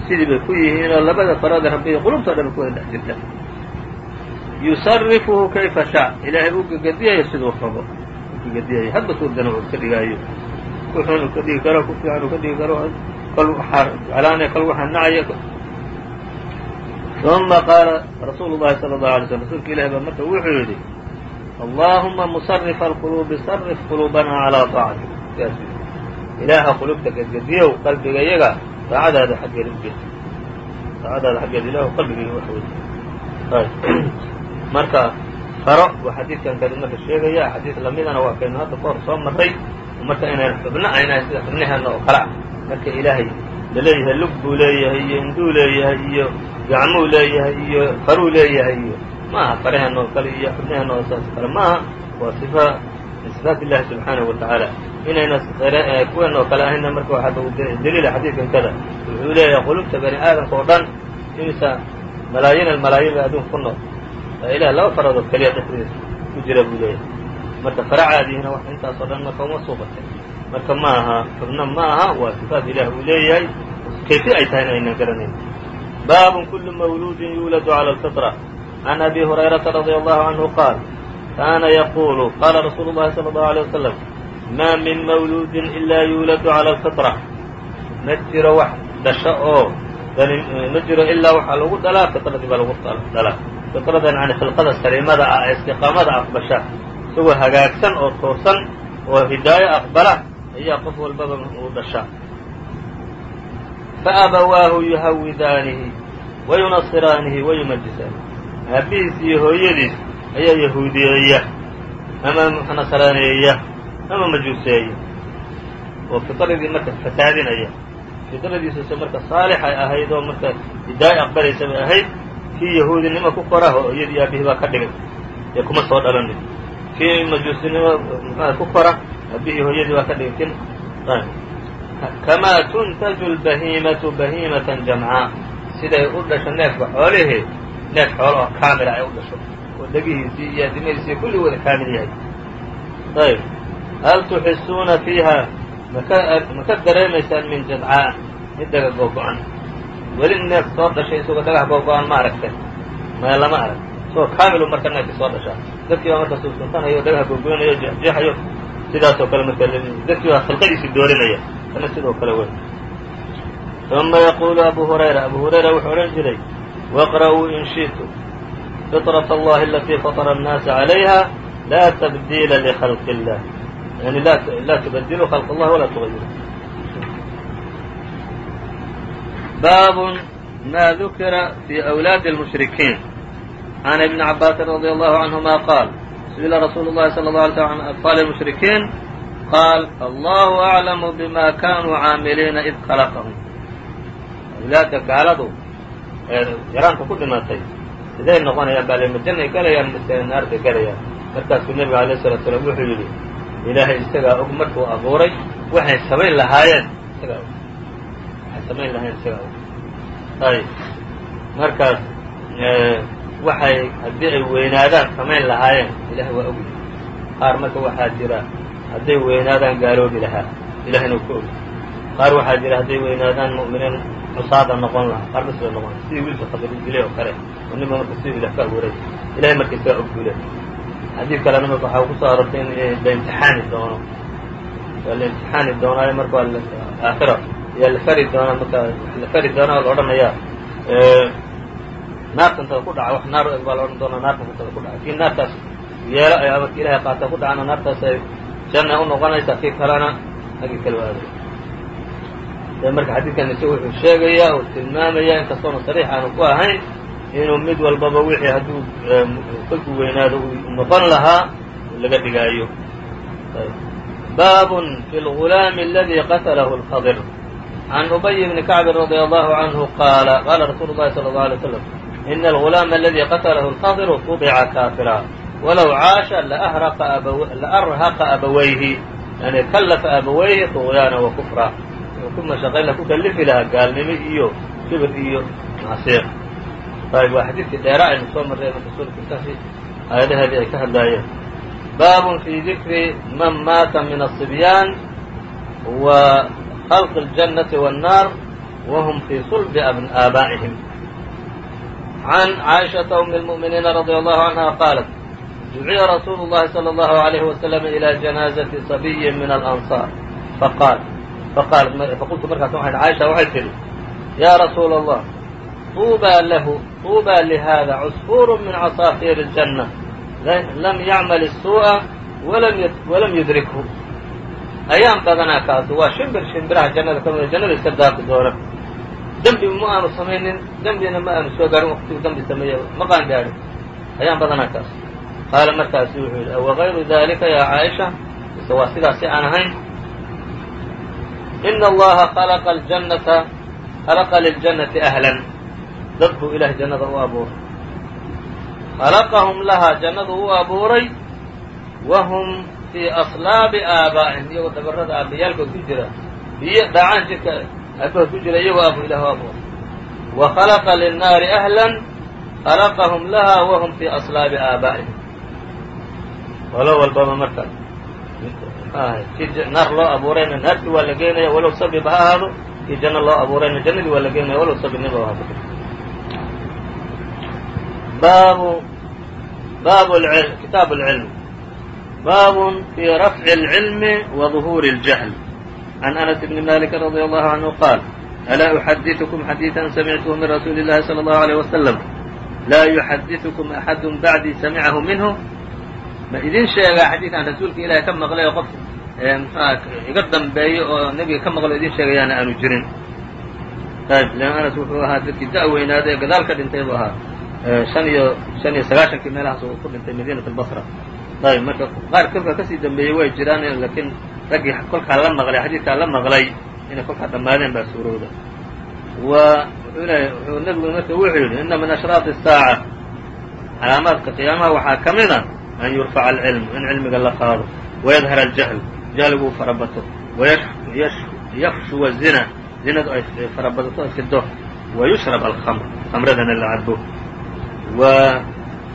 sidii bay ku yihiin oo labada farood ee rabbiga qulubtao dhan bay ku wada dhex jirta yusarifuhu kayfa shaa ilaahay uu gegediyayo siduu rabo gegediyayo hadba suu dana uu ka dhigaayo uu ka dhigi karo ku fiican ka dhigi karo kol waxaa jeclaanaya waxaa nacaya uma qaala rasuulu llahi sala allahu alay slm rasuulka ilahi baa marka wuxuu yidhi allahuma musarifa alquluubi sarif quluubanaa calaa طaacatik saas ilaaha qulubta gedgediyow qalbiga yaga daacadaada xaggeeda uged daacadaada xaggeeda ilah qalbigayga wax wey marka faro waa xadiidkan kadi marka sheegaya xadiid lamidana waa kaynu hadda kahor soo maray marka inayna xubno aynahay sida xubnaheena oo kale ah marka ilaahay la leeyahay lug buu leeyahay iyo induu leeyahay iyo gacmuu leeyahay iyo faruu leeyahay iyo ma aha faraheenna oo kale iyo xubnaheena oo saas kale. Ma aha waa sifa min sifaat illahi subxaanahu wa tacaala. Inayna kuweena oo kale ahayna marka waxaa daliila xadiidkan kada. Wuxuu leeyahay qulubta bani aadamka oo dhan imisa malaayin almalaayin ba adduunka ku nool ilah laba farood oo keliya dhexdiisa ku jira buu leeyahay. Marka fara caadihina wax intaasoo dhan marka uma suuqatay marka ma aha xubno ma aha waa sifaat ilaah uu leeyahay. Kayfi ay tahayna aynan garanayn. Baabun kulu mawluudin yuuladu cala alfitra. Can abi hurayrata radia allahu canhu qaal kaana yaquulu qaala rasuulu llahi sala allahu alيyه wasalam ma min mawluudin ilaa yuuladu cala alfitra. Ma jiro wax dhasho oo ma jiro ilaa waxaa lagu dhalaa fitradii baa lagu dhalaa fitradan yani khilqada saliimada ah ee istiqaamada aqbasha isagoo hagaagsan oo toosan oo hidaayo aqbala ayaa qof walbaba uu dhashaa faabawaahu yuhawidaanihi wayunasiraanihi wayumajisaanihi aabbihiis iyo hooyadiis ayaa yahuudiyeeya ama nasraaneeya ama majuuseeya oo fitradii marka fasaadinaya fidradiisuse marka saalix ay ahayd oo marka hidaayo aqbalaysa bay ahayd kii yahuudinimo ku kora hooyadii aabihii baa ka dhigay. Ee kuma soo dhalanin kii majuusinimo ku kora aabihii hooyadii baa ka dhigay. Kamaa tuntaju lbahiimatu bahiimatan jamcaa. Siday u dhasho neefka xoolihii neef xoolo oo kaamila ay u dhasho. Oo dhegihiisii iyo adimadiisii kulli wada kaamil yahay. Ayb. Hal tuxisuuna fiiha maka maka dareemaysaan min jadcaa mid dhaga googo-an weli neef soo dhashay isagoo dhagax googo-an ma aragtay maya lama arag isagoo kaamilu marka neefkii soo dhashaa dadkii baa marka suusuntanayo o dhagaha googoynayo jeexjeexayo sidaasoo kale marka dadkii baa khilqadiisii doorinaya kana sidoo kale wey uma yaquulu abu hurayra abu hurayra wuxuu odhan jiray waqra'uu in shi'tum fiطraة allahi alatii faطra الnaasa عalayha laa tabdiila lkhalqi اllah yani laa tubadilu khalq اllah walaa tuغayiru bab ma dukira fi أwlaadi الmushrikiin can ibni cabaasin radي allahu canهuma qaal su'ila rasuulu اllahi salى اله alay slm can atfaali الmushrikiin qaal allahu aclamu bima kanuu caamiliina id khalaqahum awlaadda gaaladu ee yaraanka ku dhimatay siday noqonayaan baa lema jannay galayaan mise naartay galayaan markaasuu nebiga alayh salatu salaam wuxuu yidhi ilaahay isagaa og markuu abuuray waxay samayn lahaayeen isagaa og waxay samayn lahaayeen isagaa og ayb markaas waxay haddii ay weynaadaan samayn lahaayeen ilahay waa ogy qaar marka waxaa jira hadday weynaadaan gaaloobi lahaa ilahayna ku ogy qaar waxaa jira hadday weynaadaan mu'miniin cusaada noqon lahaa qaar misla noqon sidii wiilka khadir dilay oo kale oo ninba marka siduu ilah ka abuuray ilahay marka isagaa og bule xadiid kalena marka waxaa ku soo arortay in la imtixaani doono. Waa la imtixaani doonaayo marka waa aakhira ayaa la fari doonaa marka la fari doonaa oo la odhanayaa. Naartantada ku dhaca wax naar baa la odhan doonaa naartantada ku dhaca. Kii naartaas yeelo ay amarka ilahay qaata ku dhacana naartaas ay janna u noqonaysaa kii kalena agii kale aaday marka xadiidkan isaga wuxuu sheegayaa oo tilmaamaya inkastoona sariix aanu ku ahayn inuu mid walbaba wixii hadduu ka guweynaado uu noqon lahaa laga dhigaayo. Baabun fi lgulaami aladi qatalahu lkhadir can ubay bni kacbin radia allahu canhu qaala qaala rasuulu llahi sala allau alay slam ina algulaama aladi qatalahu lkhadiru tubica kaafira walow caasha laarhaqa abawayhi yani kallafa abawayhi طugyaana wa kufra ku mashaqayn la ku kallifi lahaa gaalnimo iyo kibir iyo macsiya ayb waa xadiidkii dheera aynu soo marray marka suuratu kahfi aayadaheedii ay ka hadlaayeen baabun fi dikri man maata min الصibyaan wa khalqi اljannati والnaar whm fii sulbi aabaa'ihim can caaishaةa umi اlmu'miniina radي allahu canha qaalat duciya rasuulu اllahi salى اllahu عalayhi waslm ilى janaazati صabiyi min alanصaar faqaal faqaalat faqultu markaas waxay caaisha waxay tidhi yaa rasuula allah طuubaa lahu طuubaa lihada cusfuuru min casaafiir الjanة lam yacmal الsuuءa walam yudrikhu ayaan badanaa kaasu waa shimbir shimbiraha jannada ka mida jannada iska daaqi doona dembi ma aanu samaynin dembina ma aanu soo gaarin waqtigu dembi sameeya ma qaan gaadhin ayaan badanaa kaas qaala markaasu wuxuu yidhi wagayru dalika yaa caaisha mise waa sidaasi aan ahayn ina allaha khalaqa aljannata khalaqa liljannati ahlan. Dad buu ilahay jannada u abuuray khalaqahum lahaa jannadu u abuuray wahum fii aslaabi aabaa'ihim iyagoo dhabarrada aabbayaalkood ku jira. Iyo dhaacaan jidka aabahood ku jira iyagoo abu ilah abuuray wa khalaqa linnaari ahlan khalaqahum lahaa wahum fii aslaabi aabaa'ihim walo walbaba marka kii naar loo abuurayna naartii waa la geenaya walow sabiba ha ahaado kii janno loo abuurayna jannadii waa la geenaya walow sabinimo ha ahaado. Baabu baabu kitaab اlcilm baabun fii rafci اlcilmi wa ظuhuuri اljahl can anas bni maliki radi allahu canhu qaal alaa uxadiثukum xadiiثa samictuhu min rasuuli اllahi salى اllahu عalيه waslm laa yuxadiثukum axadu bacdii samicahu minhu ma idin sheegaa xadiid aan rasuulka ilaahay ka maqlay oo qof mxuah iga dambeeyo oo nebiga ka maqlo idin sheegayaana aanu jirin ayb lan anas wuxuu ahaa dadkii da' weynaaday ee gadaal ka dhintay buu ahaa shan iyo shan iyo sagaashankii meelahaas uu ku dhintay madiinat albasra ayb marka qaar kolka ka sii dambeeyey way jiraan laakiin raggii kolkaa la maqlay xadiidkaa la maqlay inay kolkaa dhammaadeen baa suurowda. Wuxuu nebigu marka wuxuu yidhi ina min ashraati الsaaca calaamaadka qiyaamaha waxaa ka mid a an yurfaca alcilmu in cilmiga la qaado. Wayadhar aljahl jahligu uu farabato. Wayafshuwa zina zinadu ay farabadato ay wayushrab alkhamr khamradana la cabo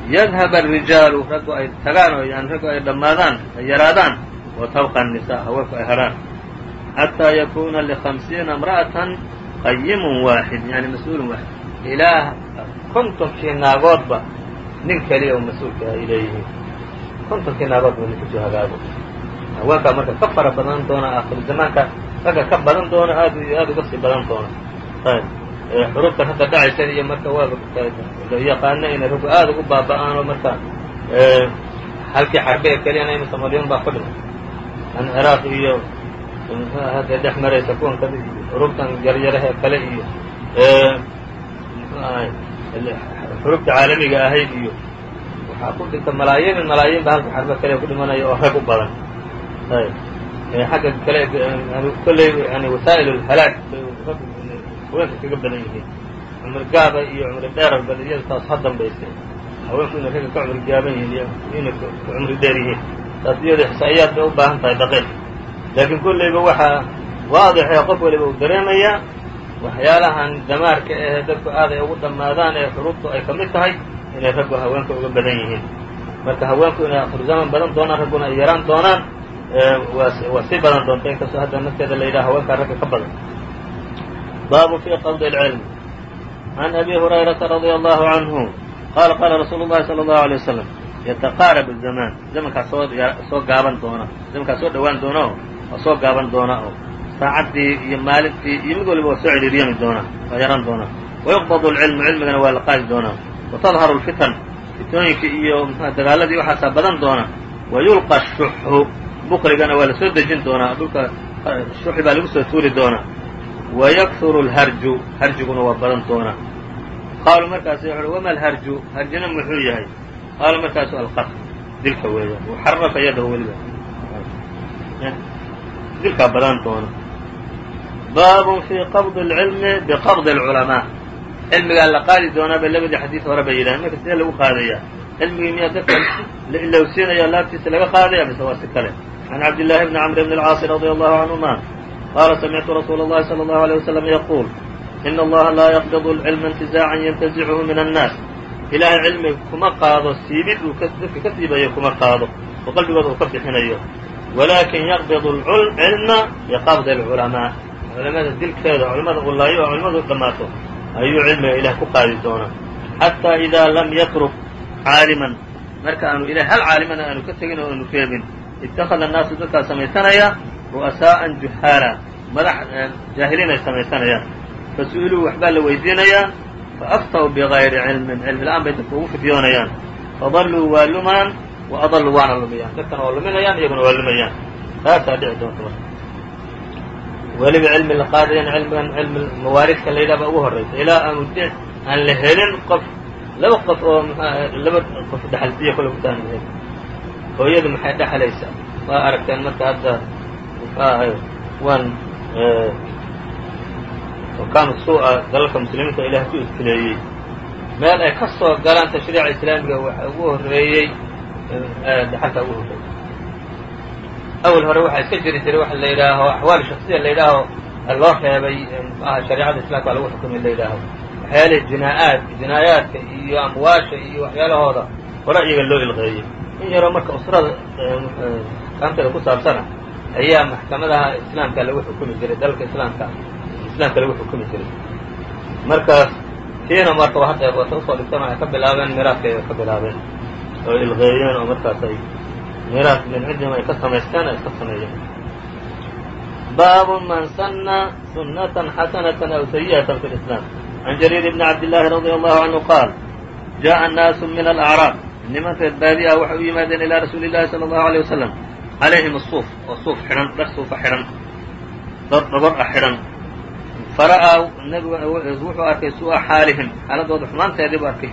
yadhab alrijaalu raggu ay tagaan oo yani raggu ay dhammaadaan ay yaraadaan wa tabqa الnisaa haweenku ay hadhaan xataa yakuna lihamsiina imra'atan qayimun waaxid yani mas'uulun waaxid ilaa kontonkii naagoodba nin keliya oo mas'uulka ay leeyihiin kontonkii naagood ba ninka soo hagaago haweenkaa marka ka fara badan doona aakhir zamaanka ragga ka badan doona aad iyo aad uga sii badan doona ayb xurufta hadda dhacaysa iyo marka waa yaqaano inay raggu aada ugu baaba'aan oo marka halkii xarbe ee keliyana imisa malyan baa ku dhintay an ciraaq iyo hadda dhex maraysa kuwan iyo xuruftan yaryarahe kale iyo mxuu caalamiga ahayd iyo waxaa ku dhinta malaayiin malaayiin ba halka xarbe kaliya ku dhimanaya oo rag u badan. Xagga kale kolley yani wasaa'il اlhalaag haweenka kaga badan yihiin cumri gaaba iyo cumri dheerar bal iyada taas ha dambaysay haweenku inay ragga ka cumri gaaban yihiin iyo inay ka cumri dheer yihiin taas iyada ixsaa'iyaad bay u baahan tahay daqiiq laakiin kolleyba waxaa waadixee qof waliba uu dareemayaa waxyaalahan damaarka ahe dadku aad ay ugu dhammaadaan ee xuruubtu ay ka mid tahay inay raggu haweenka uga badan yihiin. Marka haweenku inay akhiru zaman badan doonaan ragguna ay yaraan doonaan waa sii badan doonta inkastoo hadda nafteeda la yidhaha haweenkaa ragga ka badan baabu fi qabdi اlcilm can abi hurayrata radia allahu canhu qaala qaala rasuulu llahi salى allahu alay wasalam yataqaarab الzamaan zamankaas soo soo gaaban doona zamankaas soo dhowaan doona oo waa soo gaaban doona oo saacaddii iyo maalintii iyo mid waliba waa soo cidhiiryami doonaa waa yaran doonaa wayuqbad اlcilmu cilmigana waa la qaadi doonaa watadharu اlfitan fitooyinkii iyo mxua dagaaladii waxaasaa badan doona wayulqa shuxu bukligana waa la soo dejin doonaa dhulka shuxi baa lagu soo tuuri doonaa wayakuru alharju harjiguna waa badan doonaa qaaluu markaasu wuxu wama alharju harjina muxuu yahay qaala markaasu alqatl dilka weeyaan uu xaraka weliba dilkaa badan doona baabun fii qabdi alcilmi biqabdi alculamaa cilmigaa la qaadi doonaabay labadii xadiis hore bay yidhahen marka sidee lagu qaadayaa cilmigii miyaa dadka la ilowsiinaya laabtiisa laga qaadaya mise waa si kale can cabd bni camr bn alcaasi radia allahu canhuma qaala samictu rasuula اllahi salى اllahu alيه wasalam yaquul ina allaha laa yaqbidu اlcilma intizaacan yantazichu min annaas ilaahay cilmi kuma qaado siibid uu dadka ka siibayo kuma qaado oo qalbigooda uu ka bixinayo walaakin yaqbidu cilma biqabdi اlculamaa culamada dilkeeda culamada uu laayo oo culamadu dhammaato ayuu cilmiga ilaah ku qaadi doonaa xataa idaa lam yatruk caaliman marka aanu ilahay hal caalimana aanu ka tegin oo aanu reebin ittakhada annaasu dadkaa samaysanaya ru'asaa'an juhaala madax jaahiliin ay samaysanayaan. Fasu'iluu waxbaa la weydiinayaa faaftaw bigayri cilmin. Cilmi la'aan bay dadka ugu fidyoonayaan. Fadalluu waa lumaan wa adalluu waana lumiyaan dadkana waa luminayaan iyaguna waa lumayaan. Taasaa dhici doonta weliba cilmi la qaadayan cilmigan cilmi mawaaridka la ugu horraysa. Ilaa aanu d aan la helin qof laba qof oo laba qof dhexalsiya kole hooyadu maxay dhexlaysaa waa aragteen marka hadda muxuu ahay waan xukaam suu-a dalalka muslimiinta ilaah ku ibtileeyey meel ay ka soo galaan tashriica islaamiga waxa ugu horreeyey dhaxalka ugu horreeyey awal hore waxaa iska jiri jiray waxa la yidhaaho axwaal shaksiya la yidhaaho loo reebay mxuaha shareecada islamka lagu xukumay la yidhaaho waxyaalihii jinaa-aad jinaayaadka iyo amwaasha iyo waxyaalahooda hore loo ilqeeyey in yaroo marka usrada kaamteeda ku saabsana ayaa maxkamadaha islaamka lagu xukumi jiray dalka islaamka islaamka lagu xukumi jiray markaas tiina marka hadda wata usoo dhigtama ay ka bilaabeen miraadkay ka bilaabeen oo ilqeeyeen oo markaas ay miraad min cindihim ay ka samaysteen ay iska sameeyeen baabu man sana sunatan xasanatan aw sayi'atan fi lislaam can jariir bni cabdillaahi radia allahu canhu qaal jaءa naasu min alacraab niman reer baadiyaha waxay u yimaadeen ilaa rasuuli llahi sala allahu alيyه wasalam calayhim asuuf oo suuf xidhan dhar suufa xidhan dad dhogor ah xidhan fara'aa nebigu wuxuu arkay su'a xaalihim xaaladooda xumaanteedii buu arkay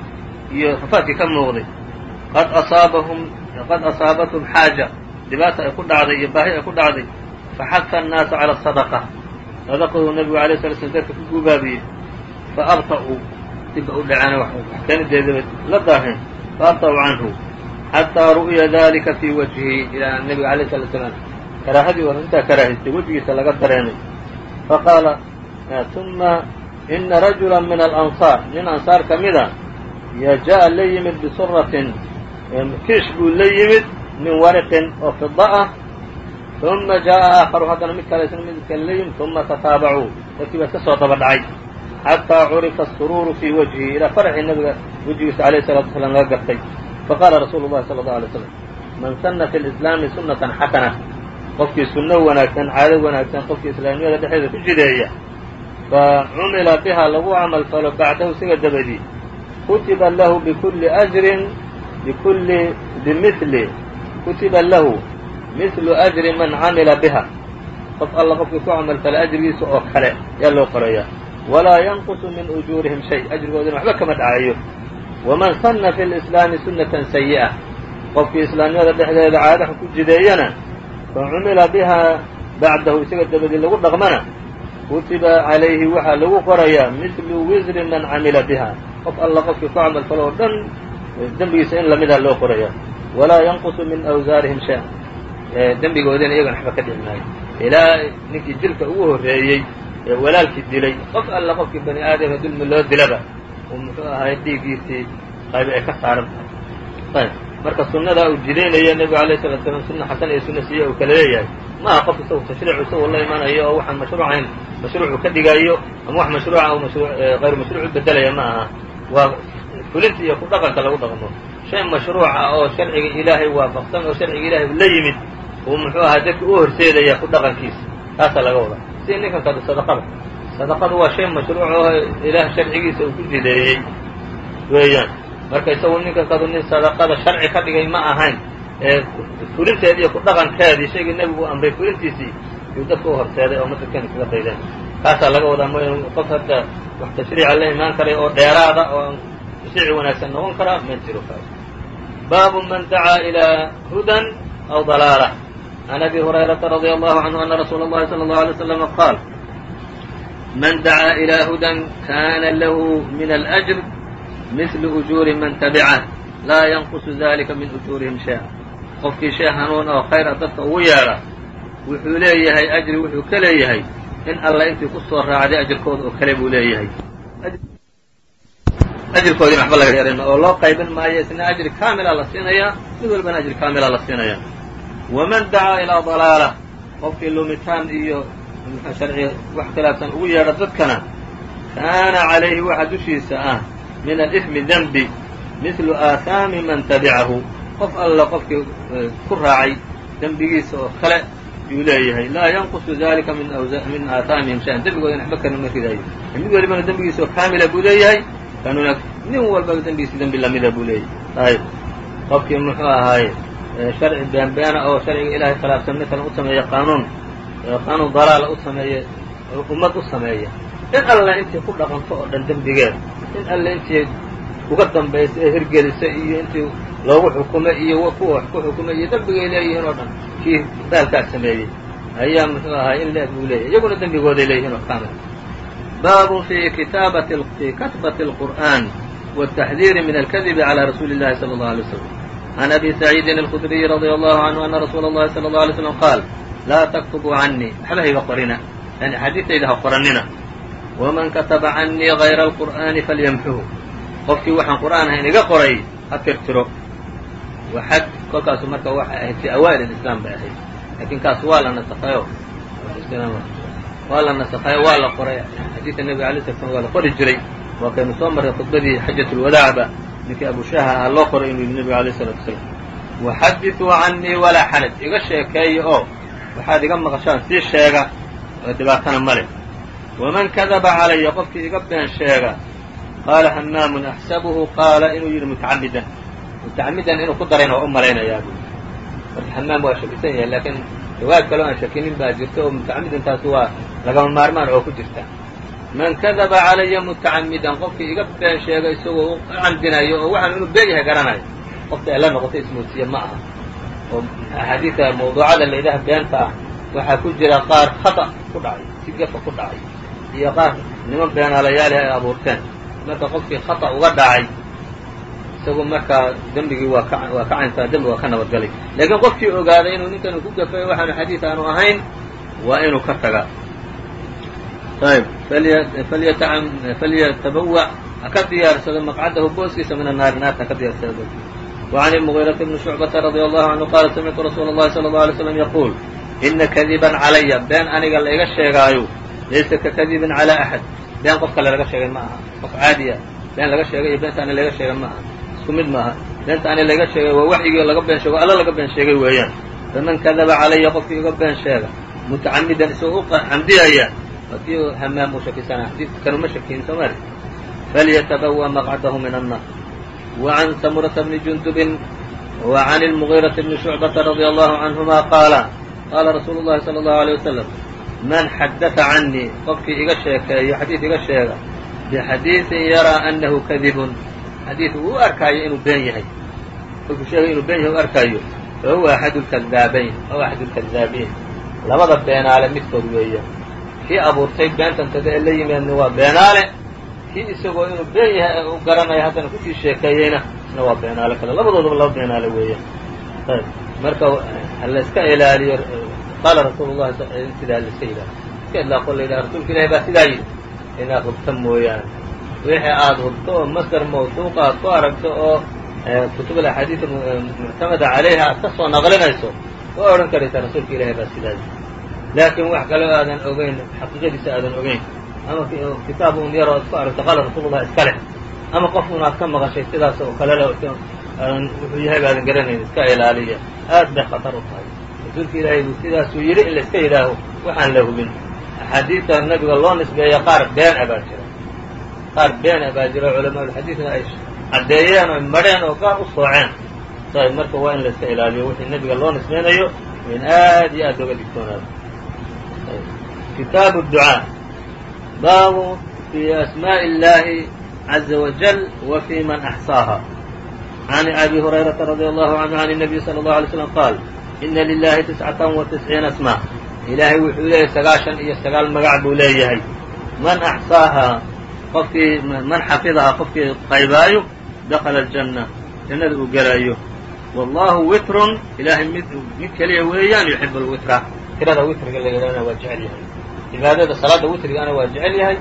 iyo rafaadkii ka muuqday qad asaabahum qad asaabathum xaaja dhibaata ay ku dhacday iyo baahi ay ku dhacday faxaha annaasa cala asadaqa sadaqaduu nebigu alay sala slam dadka ku gubaabiyey fa abta'uu dibba u dhaceena wax keenideedaba la daaheen fa abta'uu canhu xataa ru'ya dalika fii wajhihi ilaa nebiga alayh sala slaam karaahadii waa intaa karaahistay wejigiisa laga dareenay faqaala uma ina rajula min alansaar nin ansaar ka mida yaja'a la yimid bisuratin kiish buu la yimid min wariqin oo fida ah uma jaa'a aakharu haddana mid kale isna mid kale la yimid uma tataabacuu dadkii baa iska soo daba dhacay xataa curifa asuruuru fii wajhihi ilaa faraxii nabiga wejigiisa alayh الsalatu wasalaam laga gartay faqaala rasuulu llahi sala allahu alay slam man sanna fi lislaami sunnatan xasana qofkii sunno wanaagsan caado wanaagsan qofkii islaamnimada dhexdeeda ku jideeya fa cumila biha lagu camal falo bacdahu siga dabadii kutiba lahu bikulli ajrin bikulli bimili kutiba lahu mihlu ajri man camila biha qof alla qofkii ku camal fala ajrigiisa oo kale yaa loo qorayaa walaa yanqusu min ujuurihim shay ajrigoodina waxba kama dhacayo waman sanna fi lislaami sunnatan sayi'a qofkii islaamnimada dhexdeeda caadaha ku jideeyana facumila biha bacdahu isaga dabadii lagu dhaqmana kutiba calayhi waxaa lagu qorayaa midlu wisri man camila biha qof alla qofkii ku camal falo oo dhan dembigiisa in lamidaa loo qoraya walaa yanqusu min awsaarihim shay dembigoodina iyagana waxba ka dhici maayo ilaa ninkii dilka ugu horreeyey ee walaalkii dilay qof alla qofkii bani aadama dulmi loo dilaba uu muxuu ahay dhiiggiisii qayb ay ka saaran tahay. Ayb marka sunnadaa uu jidaynaya nebigu alayh salatu slam sunna xasan iyo sunna siiya uu kala leeyahay. Ma aha qof isagu tashriicu isagoo la imanayo oo waxaan mashruucayn mashruucu ka dhigaayo ama wax mashruuca u hayru mashruuc u bedelaya ma aha. Waa fulinta iyo ku dhaqanka lagu dhaqmo. Shay mashruuca oo sharciga ilaahay waafaqsan oo sharciga ilaahay la yimid uu muxuu ahaa dadka u horseedaya ku dhaqankiisa. Taasaa laga wadaa. Sida ninkan kada sadaqada sadaqadu waa shay mashruuc oo ilaah sharcigiisa uu ku jideeyey weeyaan marka isagu ninkan kadu nin sadaqada sharci ka dhigay ma ahayn ee fulinteedi iyo ku dhaqankeedii shaygii nebigu u amray fulintiisii yuu dadka u horseeday oo masjidkani kaga daydeen kaasaa laga wadaa mooya qof hadda wax tashriica la imaan karay oo dheeraada oo tashriici wanaagsan noqon karaa ma jiro kaas baabu man dacaa ilaa hudan aw dalaalah can abi hurayrata radia allahu canhu ana rasuula اllahi salى اllahu alay slam qaal man dacaa ilaa hudan kana lahu min alأjr mil ujuuri man tabicah laa yanqusu dalika min ujuurihim shay'a qofkii shay hanuun oo khayra dadka ugu yeedha wuxuu leeyahay ajri wuxuu ka leeyahay in alla intii ku soo raacday ajirkooda oo kale buu leeyahay ajirkoodiina waxba laga yaran oo loo qaybin maayo isna ajri kaamila la siinayaa mid walbana ajri kaamila la siinaya waman dacaa ilaa dalaala qofkii lumitaan iyo sharci wax khilaafsan ugu yeedha dadkana kaana calayhi waxa dushiisa ah min alإثmi denbi mihlu aahaami man tabicahu qof alla qofkii ku raacay dembigiisa oo kale yuu leeyahay. Laa yanqusu dalika min aahaamihim shay-an. Waxba kana ma ridaayo mid walibana dembigiisa oo kaamila buu leeyahay kanuna nin walbaba dembigiisa dembi lamida buu leeyahay. Ayb qofkii muxuu ahaaye sharci beenbeena oo sharciga ilahay khilaafsan matalan u sameeya qaanuun qaanuun dalaala u sameeya ummad u sameeya in alla intii ku dhaqanto oo dhan dembigeed in alle intii uga dambaysa ee hirgelisa iyo intii loogu xukumay iyo kuwa wax ku xukumay iyo dembigay leeyihiin oo dhan kii baalkaas sameeyey ayaa muxuu ahaa in leeg buu leeyahy iyaguna dembigooday leeyihin oo kaamil baabun fi kitaabati fi katbati اlqur'an wالtaxdiiri min alkadibi calى rasuuli اllahi salى اllahu alay slam can abi saciidin alkhudriyi radia allahu canhu ana rasuula اllahi salى اllahu alay slam qaal laa taktubuu canii waxba hayga qorina yani xadiidtayda ha qorannina wman kataba canii غayra اlqur'ani falyamxuhu qofkii waxaan qur'aan ahayn iga qoray ha tirtiro xad kolkaasu marka waxay ahayd fi awaa'il اlislaam bay ahayd lakin kaas waa la nasakayo waa la nasakayo waa la qoray xadiidka nebiga alay slat slam waa la qori jiray waa kaynu soo marray khudbadii xajat اlwadaacba ninkii abushaha ahaa loo qoray inuu yidhi nebiga alayh الsalatu wasalaam waxadiduu canii walaa xaraj iga sheekeeya oo waxaad iga maqashaan sii sheega. Oo dhibaatana ma leh. Wman kadaba calaya qofkii iga been sheega qaala hamaamun axsabuhu qaala inuu yidhi mutacamidan mutacamidan inuu ku darayna waa u malaynayaa bu marka hamaam waa shakisan yahay laakiin riwaayad kaloo aan shakinin baa jirta oo mutacamidan taasi waa lagama maarmaan oo ku jirta. Man kadaba calaya mutacamidan qofkii iga been sheega isagoo u camdinayo oo waxaan inuu been yahay garanayo qofka ay la noqotay ismoodsiye ma aha oo axaadiida mawduucada layidhaha beenta ah waxaa ku jira qaar khata ku dhacay si gafa ku dhacay iyo qaar niman beenaalayaali ay abuurteen. Marka qofkii khata uga dhacay isagu markaa dembigii waa ka waa ka cayntaa dembi waa ka nabadgalay laakiin qofkii ogaaday inuu ninkan ku gafay waxaanu xadiid aanu ahayn waa inuu ka tagaa ayb falyatabawa ha ka diyaarsado maqcadahu booskiisa min annaari naarta ha ka diyaarsado وعn المغيرة بن شعبة رضي الله عنه qاla سمعtu رsuuل الlahi صلى الله عليه وسلم يقول إna kadiban calaya been aniga la iga sheegaayo laysa ka kadibin calى أxad been qof kale laga sheegay ma aha qof caadiya been laga sheegay iyo beenta ani laga sheegay ma aha isku mid maaha beenta ani laga sheegay waa waxyigii laga been sheego alla laga been sheegay weeyaan faman kadaba calaya qofkii iga been sheega mutacamidan isagoo u camdiyaya kii hamaam u shakisana xadiidka kanuma shakiyin soo mari falyatabawa maqcadahu min الnar وعn سمرة بن جندب وعن المغيرة بن شعبة رضي الله عنهما قالا qاla رsuuل اللhi صلى الله عليه وسلم من xdث عnيi qofkii iga sheekeeyo xadيiث iga sheega بxadيiثi yarىa أنhu kadib xadيiث uu u arkaayo inuu been yahay kolkuu sheegay inuu been yahay u arkaayo fahuwa axadu lkadaabayn aw axadu lkadaabiin labada beenaale midkood weeya kii abuurtay beentantada ee la yimaadna waa beenaale kii isagoo inuu been yahay u garanaya haddana ku sii sheekeeyeyna isna waa beenaale kale. Labadoodaba laba beenaale weeya ayb marka hala iska ilaaliyo qaala rasuulu llahi sidaa la iska yidhaha iska idlaaqo la yidhaha rasuulka ilahi baa sidaa yidhi. Inaad hubta mooyaane. Wixii aada hubto oo masdar mawsuuqa aad ku aragto oo kutub alaxaadiid muctamada calayha aad ka naqlinayso waa odhan karaysaa rasuulka ilahi baa sidaa yidhi. Laakiin wax kale oo aadan ogeyn xaqiiqadiisa aadan ogeyn ama kitaab un yar oo ad ku aragto qaala rasuulullah iska leh ama qof un aad ka maqashay sidaas oo kale le aadan wuxuu yahay ba aadan garanayn iska ilaaliya. Aad bay khatar u tahay. Rasuulka ilaahay buu sidaasuu yidhi in la yidhaaho waxaan la hubin. Axaadiidta nabiga loo nisbeeya qaar been a baa jira. Qaar been a baa jira culamaaulxadiidna ay caddeeyeen oo madheen oo gaar u sooceen. Sayb marka waa in la ilaaliyo wixii nebiga loo nisbeynayo in aad iyo aad oga digtoonaado kitaabu ducaa baabu fi asmaaءi اllahi عaزa wajل wa fi man axsaaha عan abi hurayraةa radي allahu canhu عan الnabiy slى الlaه عalay slam qaal ina lilahi tiscatan wa tisciina asmaa ilaahay wuxuu leeyahay sagaashan iyo sagaal magac buu leeyahay man axsaahaa qofkii man xafidahaa qofkii qaybaayo dakala aljanna jannada uu gelaayo wallahu witrun ilaahay mid mid keliya weeyaan yuxibu lwitra tirada witriga la yidhahna waa jecel yahay cibaadada salaada witrigaana waa jecel yahay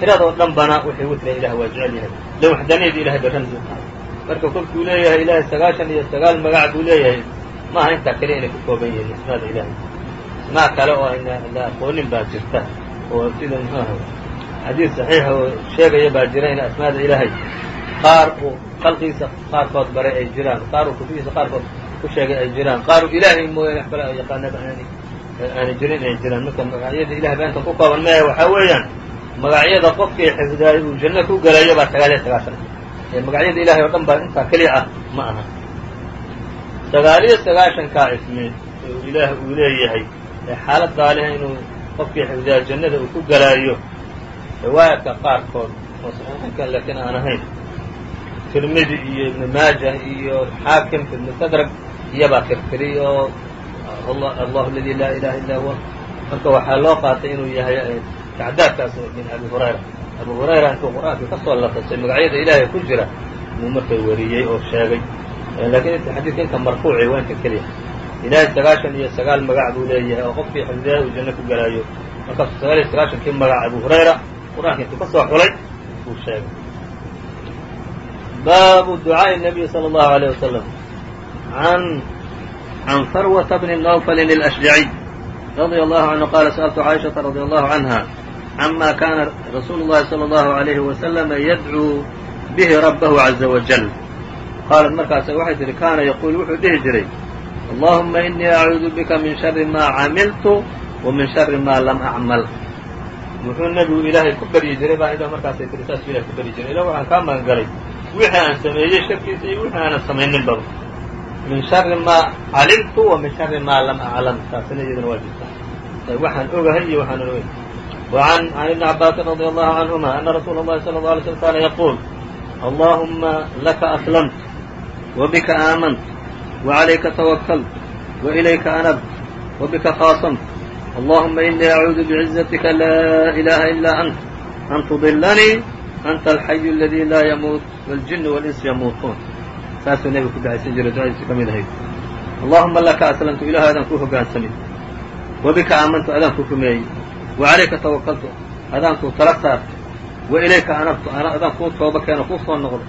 tiradoo dhan bana wixii witriga ilah waa jecel yahay. De waxdaniyada ilahay ba ramzi u tahay marka kolkuu leeyahay ilaahay sagaashan iyo sagaal magac buu leeyahay maaha intaa keliya inay ku kooban yihiin asmaada ilahay asmaa kale oo la aqoonin baa jirta oo sida xadiid saxiixa oo sheegaya baa jira in asmaada ilaahay qaar uu khalqigiisa qaarkood baray ay jiraan qaar uu qaarkood ku sheegay ay jiraan. Qaar ilaahay mooyaane wax kale oo aani jirin ay jiraan. Marka magacyada ilahay baa intan ku kooban maya waxaa weeyaan magacyada qofkii xifdaay uu janno ku gelayo baa sagaal iyo sagaashan. Ee magacyada ilahay oo dhan baa intaa keliya ah ma aha. Sagaal iyo sagaashankaa ismi ilaah uu leeyahay ee xaaladaa leh inuu qofkii xifdiyaa jannada uu ku gelaayo riwaayadka qaarkood oo saxiixinkan laakiin aan ahayn tirmidi iyo ibnu maaja iyo xaakim fi mustadrag iyabaa tirtiri oo allahu aladi laa ilaha illaa huwa marka waxaa loo qaatay inuu yahay tacdaadkaas min abi hurayra abu hurayra intuu qur-aankii ka soo lafasay magacyada ilaahay ku jira muu markay wariyey oo sheegay lakiin xadiidka inta marfuuci waa inta keliya ilaahay sagaashan iyo sagaal magac buu leeyahay oo qofkii xifdiyaa uu janno ku gelaayo markaasuu sagaal iyo sagaashankii magac abu hurayra qur-aanka intuu ka soo xulay buu sheegay baabu ducaaءi الnabiy slى الlahu عalيه waslm an can farwata bni nawflin اlأshjaciy radي allahu canhu qala sأltu caaishaةa radي allahu canha cama kana rasuulu الlahi slى الlahu عalayhi waslm yadcuu bihi rabbahu عaزa wajل qaalat markaas waxay tihi kaana yaquul wuxuu dhihi jiray allahuma inii acuudu bika min shari maa camiltu wa min shari maa lam acmal wuxuu nebigu ilaahay ku baryi jiray baa ida markaasay tihi saasuu ilahay ku baryi jiray ila waxaan kaa magan galay wixii aan sameeyey sharkiisa iyo wixii aanan samayninbaba min shari maa calimtu wa min shari maa lam aclam taasina iyaduna waa jirtaa waxaan ogahay iyo waxaanan ogahay وعn عن iبن عabاasi رضي الله عنهma أنa رsuul الlahi صلى الله عليه وسلم kاna yquل اللهma laka أسلمت وبka آamنت وعaليka توkلت وإليka أنبت وبka khاaصمت اللهma إنii أعuudu بعزتka lا إلaha إلا أنت أn تضلنيi أnت الحي الذي laa يmuuت والجiن والإنس يmuuتuun saasuu nebigu ku ducaysan jiray ducadiisu ka mid ahayd. Allahuma laka aslamtu ilahu adaan kuu hogaansamay wabika aamantu adaan ku rumeeyey. Wa calayka tawakaltu adaan kuu tala saartay. Wa ilayka anabtu adaan kuu tooba keeno kuu soo noqdo.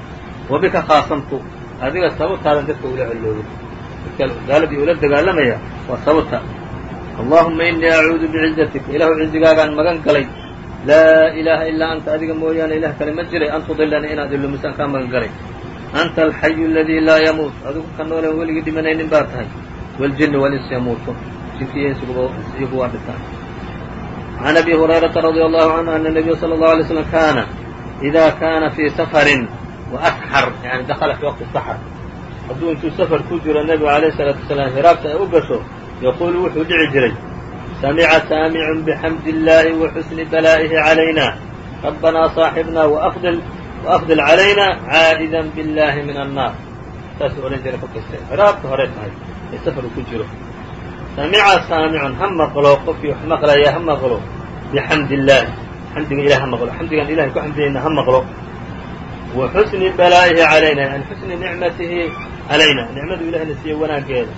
Wa bika khaasamtu adiga sababtaadan dadka ula cellooday dadka gaaladii ula dagaalamaya waa sababta. Allahuma inii acuudu bicizatika ilaahu cizigaagaan magan galay. Laa ilaaha ilaa anta adiga mooyaane ilaah kale ma jiray. An tudilanii inaad illumisaan kaa magan galay anta alxayu اladii laa yamuut adigu ka nooleen weligii dhimanaynin baa tahay wاljin wاlins yamuutuun jinkiiyo insiguba iyagu waa dhintaan عن أbي هuريرaةa رضي الله عنه أن النبي صلى الله عليه وسلم kاna إذا kاna في سفر وأsxر يعني dخلa في وقti السحر hadduu intuu sفر ku jiro نبgu عليه الصلاaةu وسلام hiraabta ay u gasho يقuل wuxuu dhici jiray سمع سامع بحمد اللahi وحسن بلائه علينا ربنا صاaحبنا وأفضل علينا عاaئدا بالله من النار saasuu odhan jiray kolkasta ciraabka hore tahay ee safaru ku jiro samica saamicun ha maqlo qofkii wax maqlaya ha maqlo bixamdi illaahi xamdiga ilah ha maqlo xamdigan ilahay ku xamdiyayna ha maqlo wa xusni balaa'ihi calayna yani xusni nicmatihi calayna nicmadu ilahna siiye wanaaggeeda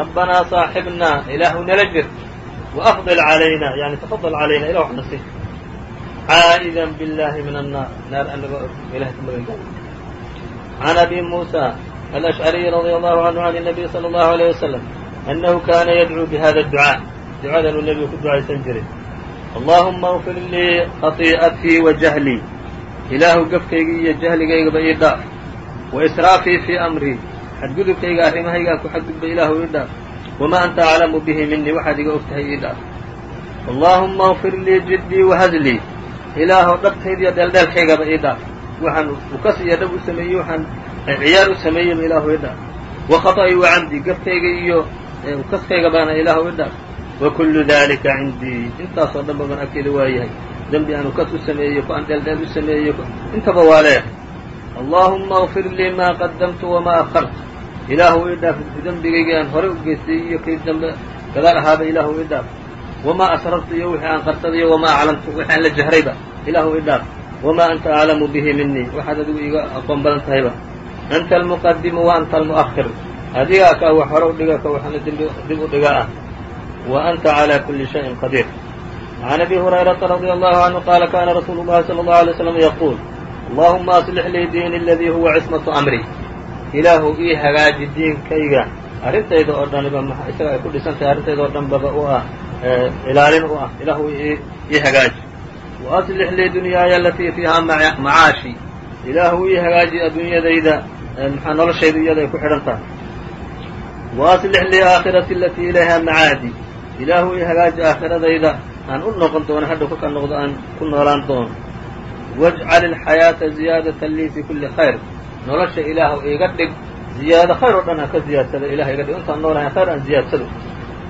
rabbanaa saaxibnaa ilaahu nala jir waafdil calayna yani tafadal calayna ilah waxna si caa'idan biاllahi min annaar naar anagoo ilahay ka magan gala can abi muusa alashcariyi radia allahu canhu can الnabiy salى اllahu عalيه wasalam annahu kana yadcuu bihada ducaa ducadanuu nebigu ku ducaysan jiray allahuma اغfir lii khatii'atii wa jahlii ilaahu gafkaygii iyo jahligaygaba ii dhaaf wa israafii fii amrii xadgudubkayga arrimahaygaan ku xadgudba ilaahu ii dhaaf wamaa anta aclamu bihi minii waxaad iga og tahay ii dhaaf allaahumma اغfir lii jiddii wahadlii ilaahw dhabtaydiyo dheeldheelkaygaba ii dhaaf waxaan ukas iyo dhab u sameeyey waxaan ciyaar u sameeyeyba ilaahu ii dhaaf wa khaطa'ii wa camdii gafkayga iyo ukaskayga baana ilaahu ii dhaaf wa kullu dalika cindii intaasoo dhan baban agteeda waa yahay dembi aan ukas u sameeyey ku aan dheeldheel u sameeyey intaba waa leeyahay allaahumma اغfir lii maa qadamtu wamaa akhartu ilaahu ii dhaaf dembigaygii aan hore u geystay iyo kii dambe gadaal ahaaba ilaahu ii dhaaf wamaa asrartu iyo wixii aan qarsaday iyo wamaa aclamtu wixii aan la jahrayba ilaahu idhaaf wamaa anta aclamu bihi minii waxaad adigu iiga aqoon badan tahayba anta almuqadimu wa anta almu'ahir adigaa ka wax horow dhiga ka waxna dib u dhiga ah wa anta calaa kulli shayin qadiir can abi hurayrata radia allahu canhu qaala kaana rasuulu llahi sala allahu alay slam yaquul allahuma aslix lii diini aladii huwa cismatu amri ilaahu ii hagaaji diinkayga arrintayda oo dhaniba isaga ay ku dhisantahay arrintayda oo dhanbaba u ah ilaalin u ah. Ilaahu ii hagaaji. Aslix lii dunyaaya alatii fiihaa macaashi. Ilaahu ii hagaaji adduunyadayda maxaa noloshayda iyada ay ku xidhan tahay. Aslix lii aakhirati alatii ilayhaa macaadi. Ilaahu ii hagaaji aakhiradayda aan u noqon doono hadhow kolkaa noqdo aan ku noolaan doono. Wajcal ilxayaata ziyaadatan lii fii kulli khayr. Nolosha ilaahu iiga dhig. Ziyaado khayr oo dhan aan ka ziyaadsado ilaha iga dhig. Intaan noolahay khayr aan ziyaadsado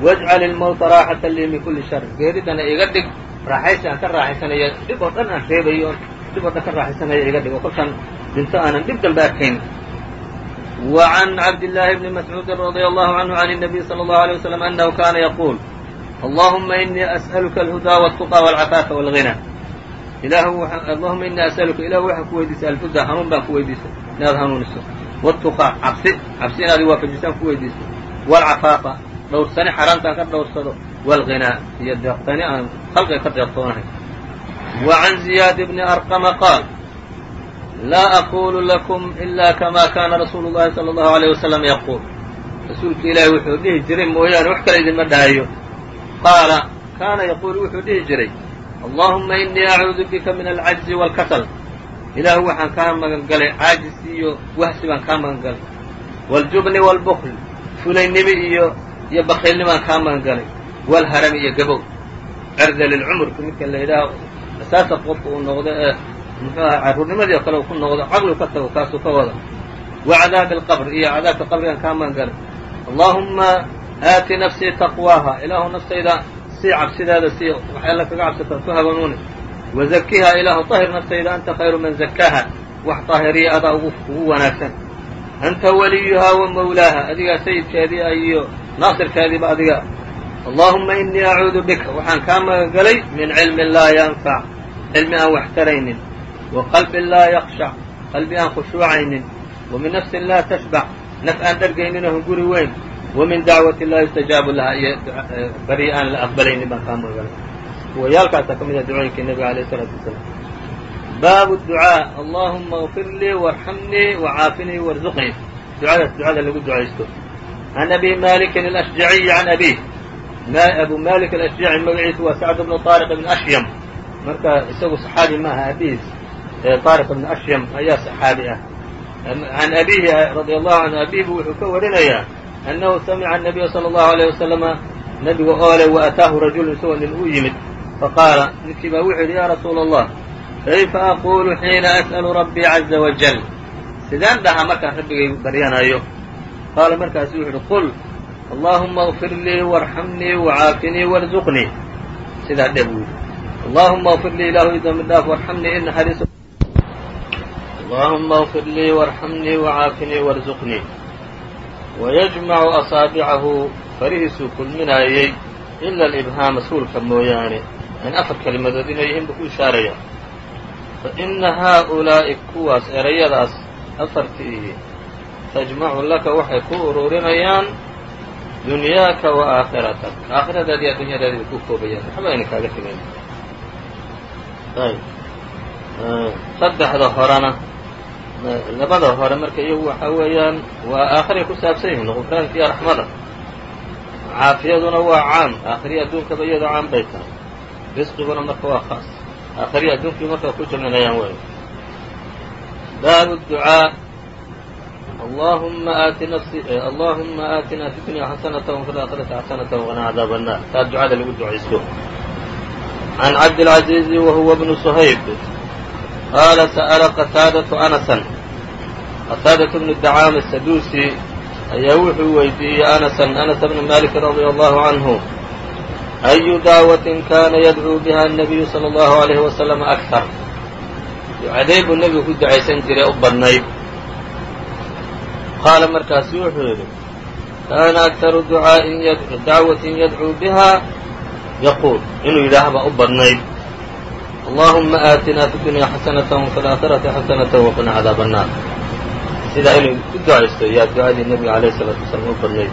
wajcal ilmowta raaxatan lii min kulli shar geeridana iga dhig raaxaysi aan ka raaxaysanayo dhib oo dhan aan reebayo dhib oo dhan ka raaxaysanaya iga dhig oo kolkaan dhinto aanan dhib dambe arkayn wa can cabdillaahi bni mascuudin radia allahu canhu can الnabiy salى اllahu alيه waslm annahu kana yaquul allahuma inii as'aluka alhudaa wاltuqى wاlcafaafa wاlغina ilaahu allahuma inii as'aluka ilahu waxaan ku weydiisay alhudaa hanuun baan ku weydiisay inaad hanuuniso wاtuqaa cabsi cabsi inaad iwaafajisaan ku weydiiso wاlcafaafa dhowrsani xaaraantaan ka dhowrsado wاlغinaa iyo deeqtani aan khalqiga ka deeqtoonahay wa can ziyaad bni arqama qaal laa aqulu lakum ila kama kana rasuulu llahi salى اllahu عalيه wasalam yaquul rasuulka ilaahi wuxuu dhihi jiray mooyaane wax kale idinma dhahayo qaala kaana yaquulu wuxuu dhihi jiray allahuma inii acuudu bika min alcajzi wاlkasal ilaahu waxaan kaa magan galay caajis iyo wahsi baan kaa magan galay wاljubni wاlbukl fulaynimi iyo iyo bakiilnimaan kaa magangalay walharami iyo gabow. Cirda lilcumurka midkan la yidhaaho asaasan qofka uu noqdo eh, ee muxuuaha carruurnimadii oo kale uu ku noqdo caqligu ka tago kaasuu ka wada. Wacadaabi alqabr iyo cadaabka qabrigan kaa magangalay allaahumma aati nafsii taqwaaha ilaahu naftayda sii cabsidaada si wax alla kaga cabsataan ku habanuuni. Wazakiha ilaahu طahir naftayda anta khayru man zakaaha wax طaahiriya adaa ugu wanaagsan. Anta waliyuhaa wa mawlaaha adigaa sayidkeedii ah iyo naasirkeediiba adiga allahuma inii acuudu bika. Waxaan kaa magan galay min cilmin laa yanfac cilmi aan wax taraynin wa qalbin laa yakshac qalbi aan khushuucaynin wa min nafsin laa tashbac naf aan dhargaynin oo guri weyn wa min dacwati laa yustajaabu laha. Iyo bari aan la aqbalaynin baan kaa magan galay kuwayaalkaasaa ka mid ah ducooyinkii nebiga alayh isalaatu wasalaam. Baabu ducaa allahuma اغfir lii warxamnii wacaafinii warzuqnii. Ducadaas ducada lagu ducaysto can abi malikin alashjaciyi can abih abu malik alashjaci magaciisu waa sacd bnu طaariq ibn ashyam marka isagu saxaabi ma aha abihiis طaariq ibn ashyam ayaa saxaabi ah can abihi radia allahu canhu abihibu wuxuu ka warinayaa annahu samica الnabiya salى اllahu عalيه wasalama nebiga oo le waataahu rajulu isagoo nin u yimid faqaala ninkii baa wuxuu yidhi ya rasuula allah kayfa aquulu xiina as'alu rabbii caza wajal sideen dhahaa markaan rabbigay baryanayo qaala markaasu wuxu uhi qul allaahuma اغfir lii warxamnii wacaafinii warzuqnii sidaa dhe buu yidhi allahuma اغfir lii ilaahu ii dambi dhaaf warxamnii in naxariiso allahuma اغfir lii وarxamnii وcaafinii وarزuqnii wayajmacu asaabicahu farihiisuu kulminaayey ila alibhaama suulka mooyaane yani afar kelimadood inay yihiin buu ku ishaaraya faina haaulaa'i kuwaas erayadaas afartii tajmacu laka waxay ku ururinayaan dunyaaka wa aakhiratak aakhiradaadi iyo addunyadaadi bay ku koobayaan waxba ayna kaaga tegayn saddexda horena labada hore marka iyagu waxa weeyaan waa aakhiray ku saabsan yihiin qufraanka iyo raxmada caafiyaduna waa caam aakhiriya adduunkaba iyadoo caam bay tahay risqiguna marka waa khaas aakhiriya adduunkii marka ku jamcinayaan wey baabu ducaa allahuma aati nafsi eh, allahuma aatina fi dunya xasanata wafi laakhirati xasanata waqina cadaab annar taa ducada lagu ducaysto can cabdilcaziizi wa huwa bnu suhayb qaala sa'ala qataadatu anasan. Qataadatu bnu dacaama saduusi ayaa wuxuu weydiiyey anasan anas bna maaliki radia allahu canhu ayu dacwatin kaana yadcuu biha anabiyu sala allahu alayhi wasalama akar ducaday buu nebigu ku ducaysan jiray u badnayd qaala markaasu wuxuu yidhi kaana aktaru dacwatin yadcuu biha yaquul inuu yidhaahba u badnayd allahuma aatina fi dunya xasanata wafi laakhirati xasanata waqina cadaab annaar sidaa inuu ku ducaysto yaa ducadii nebiga alayh الsalaatu wasalaam u badnayd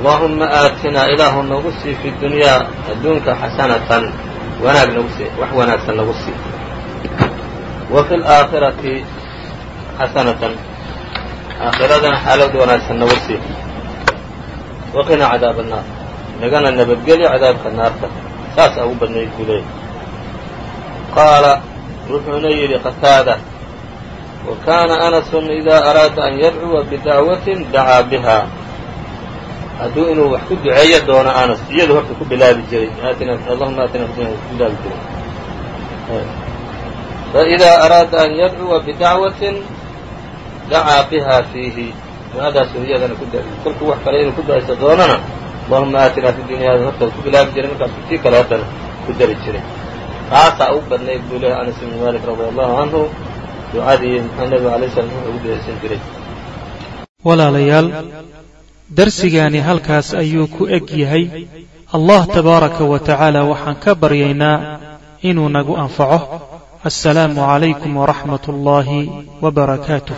allahuma aatinaa ilaahu nagu sii fi dunyaa adduunka xasanatan wanaag nagu sii wax wanaagsan nagu sii wa fi laakhirati xasanatan aakhiradana xaalad wanaagsan nagu sii waqina cadaab annaar nagana nabadgelya cadaabka naarta saasaa ugu badnayd buu leeyay qaala wuxuuna yidhi qataada wa kaana anasun idaa araada an yadcuwa bidacwatin dacaa biha hadduu inuu wax ku duceeyo doono anas iyadu horta ku bilaabi jiray allahuma dunya ku bilaabi jiray faidaa araada an yadcuwa bidacwatin dacaa biha fiihi. Ducadaasu iyadana ku kolkuu wax kale inuu ku ducaysto doonana allahuma aatina fi dunyaa horta ku bilaabi jiray markaasuu tii kale haddana ku dari jiray. Taasaa u badnayd buu leehay anas ibnu malik radia allahu canhu ducadii nebiga alay slam wuxuu ugu ducaysan jiray. Walaalayaal darsigaani halkaas ayuu ku eg yahay. Allah tabaaraka wa tacaala waxaan ka baryaynaa inuu nagu anfaco. Assalaamu calaykum waraxmat ullaahi wa barakaatuh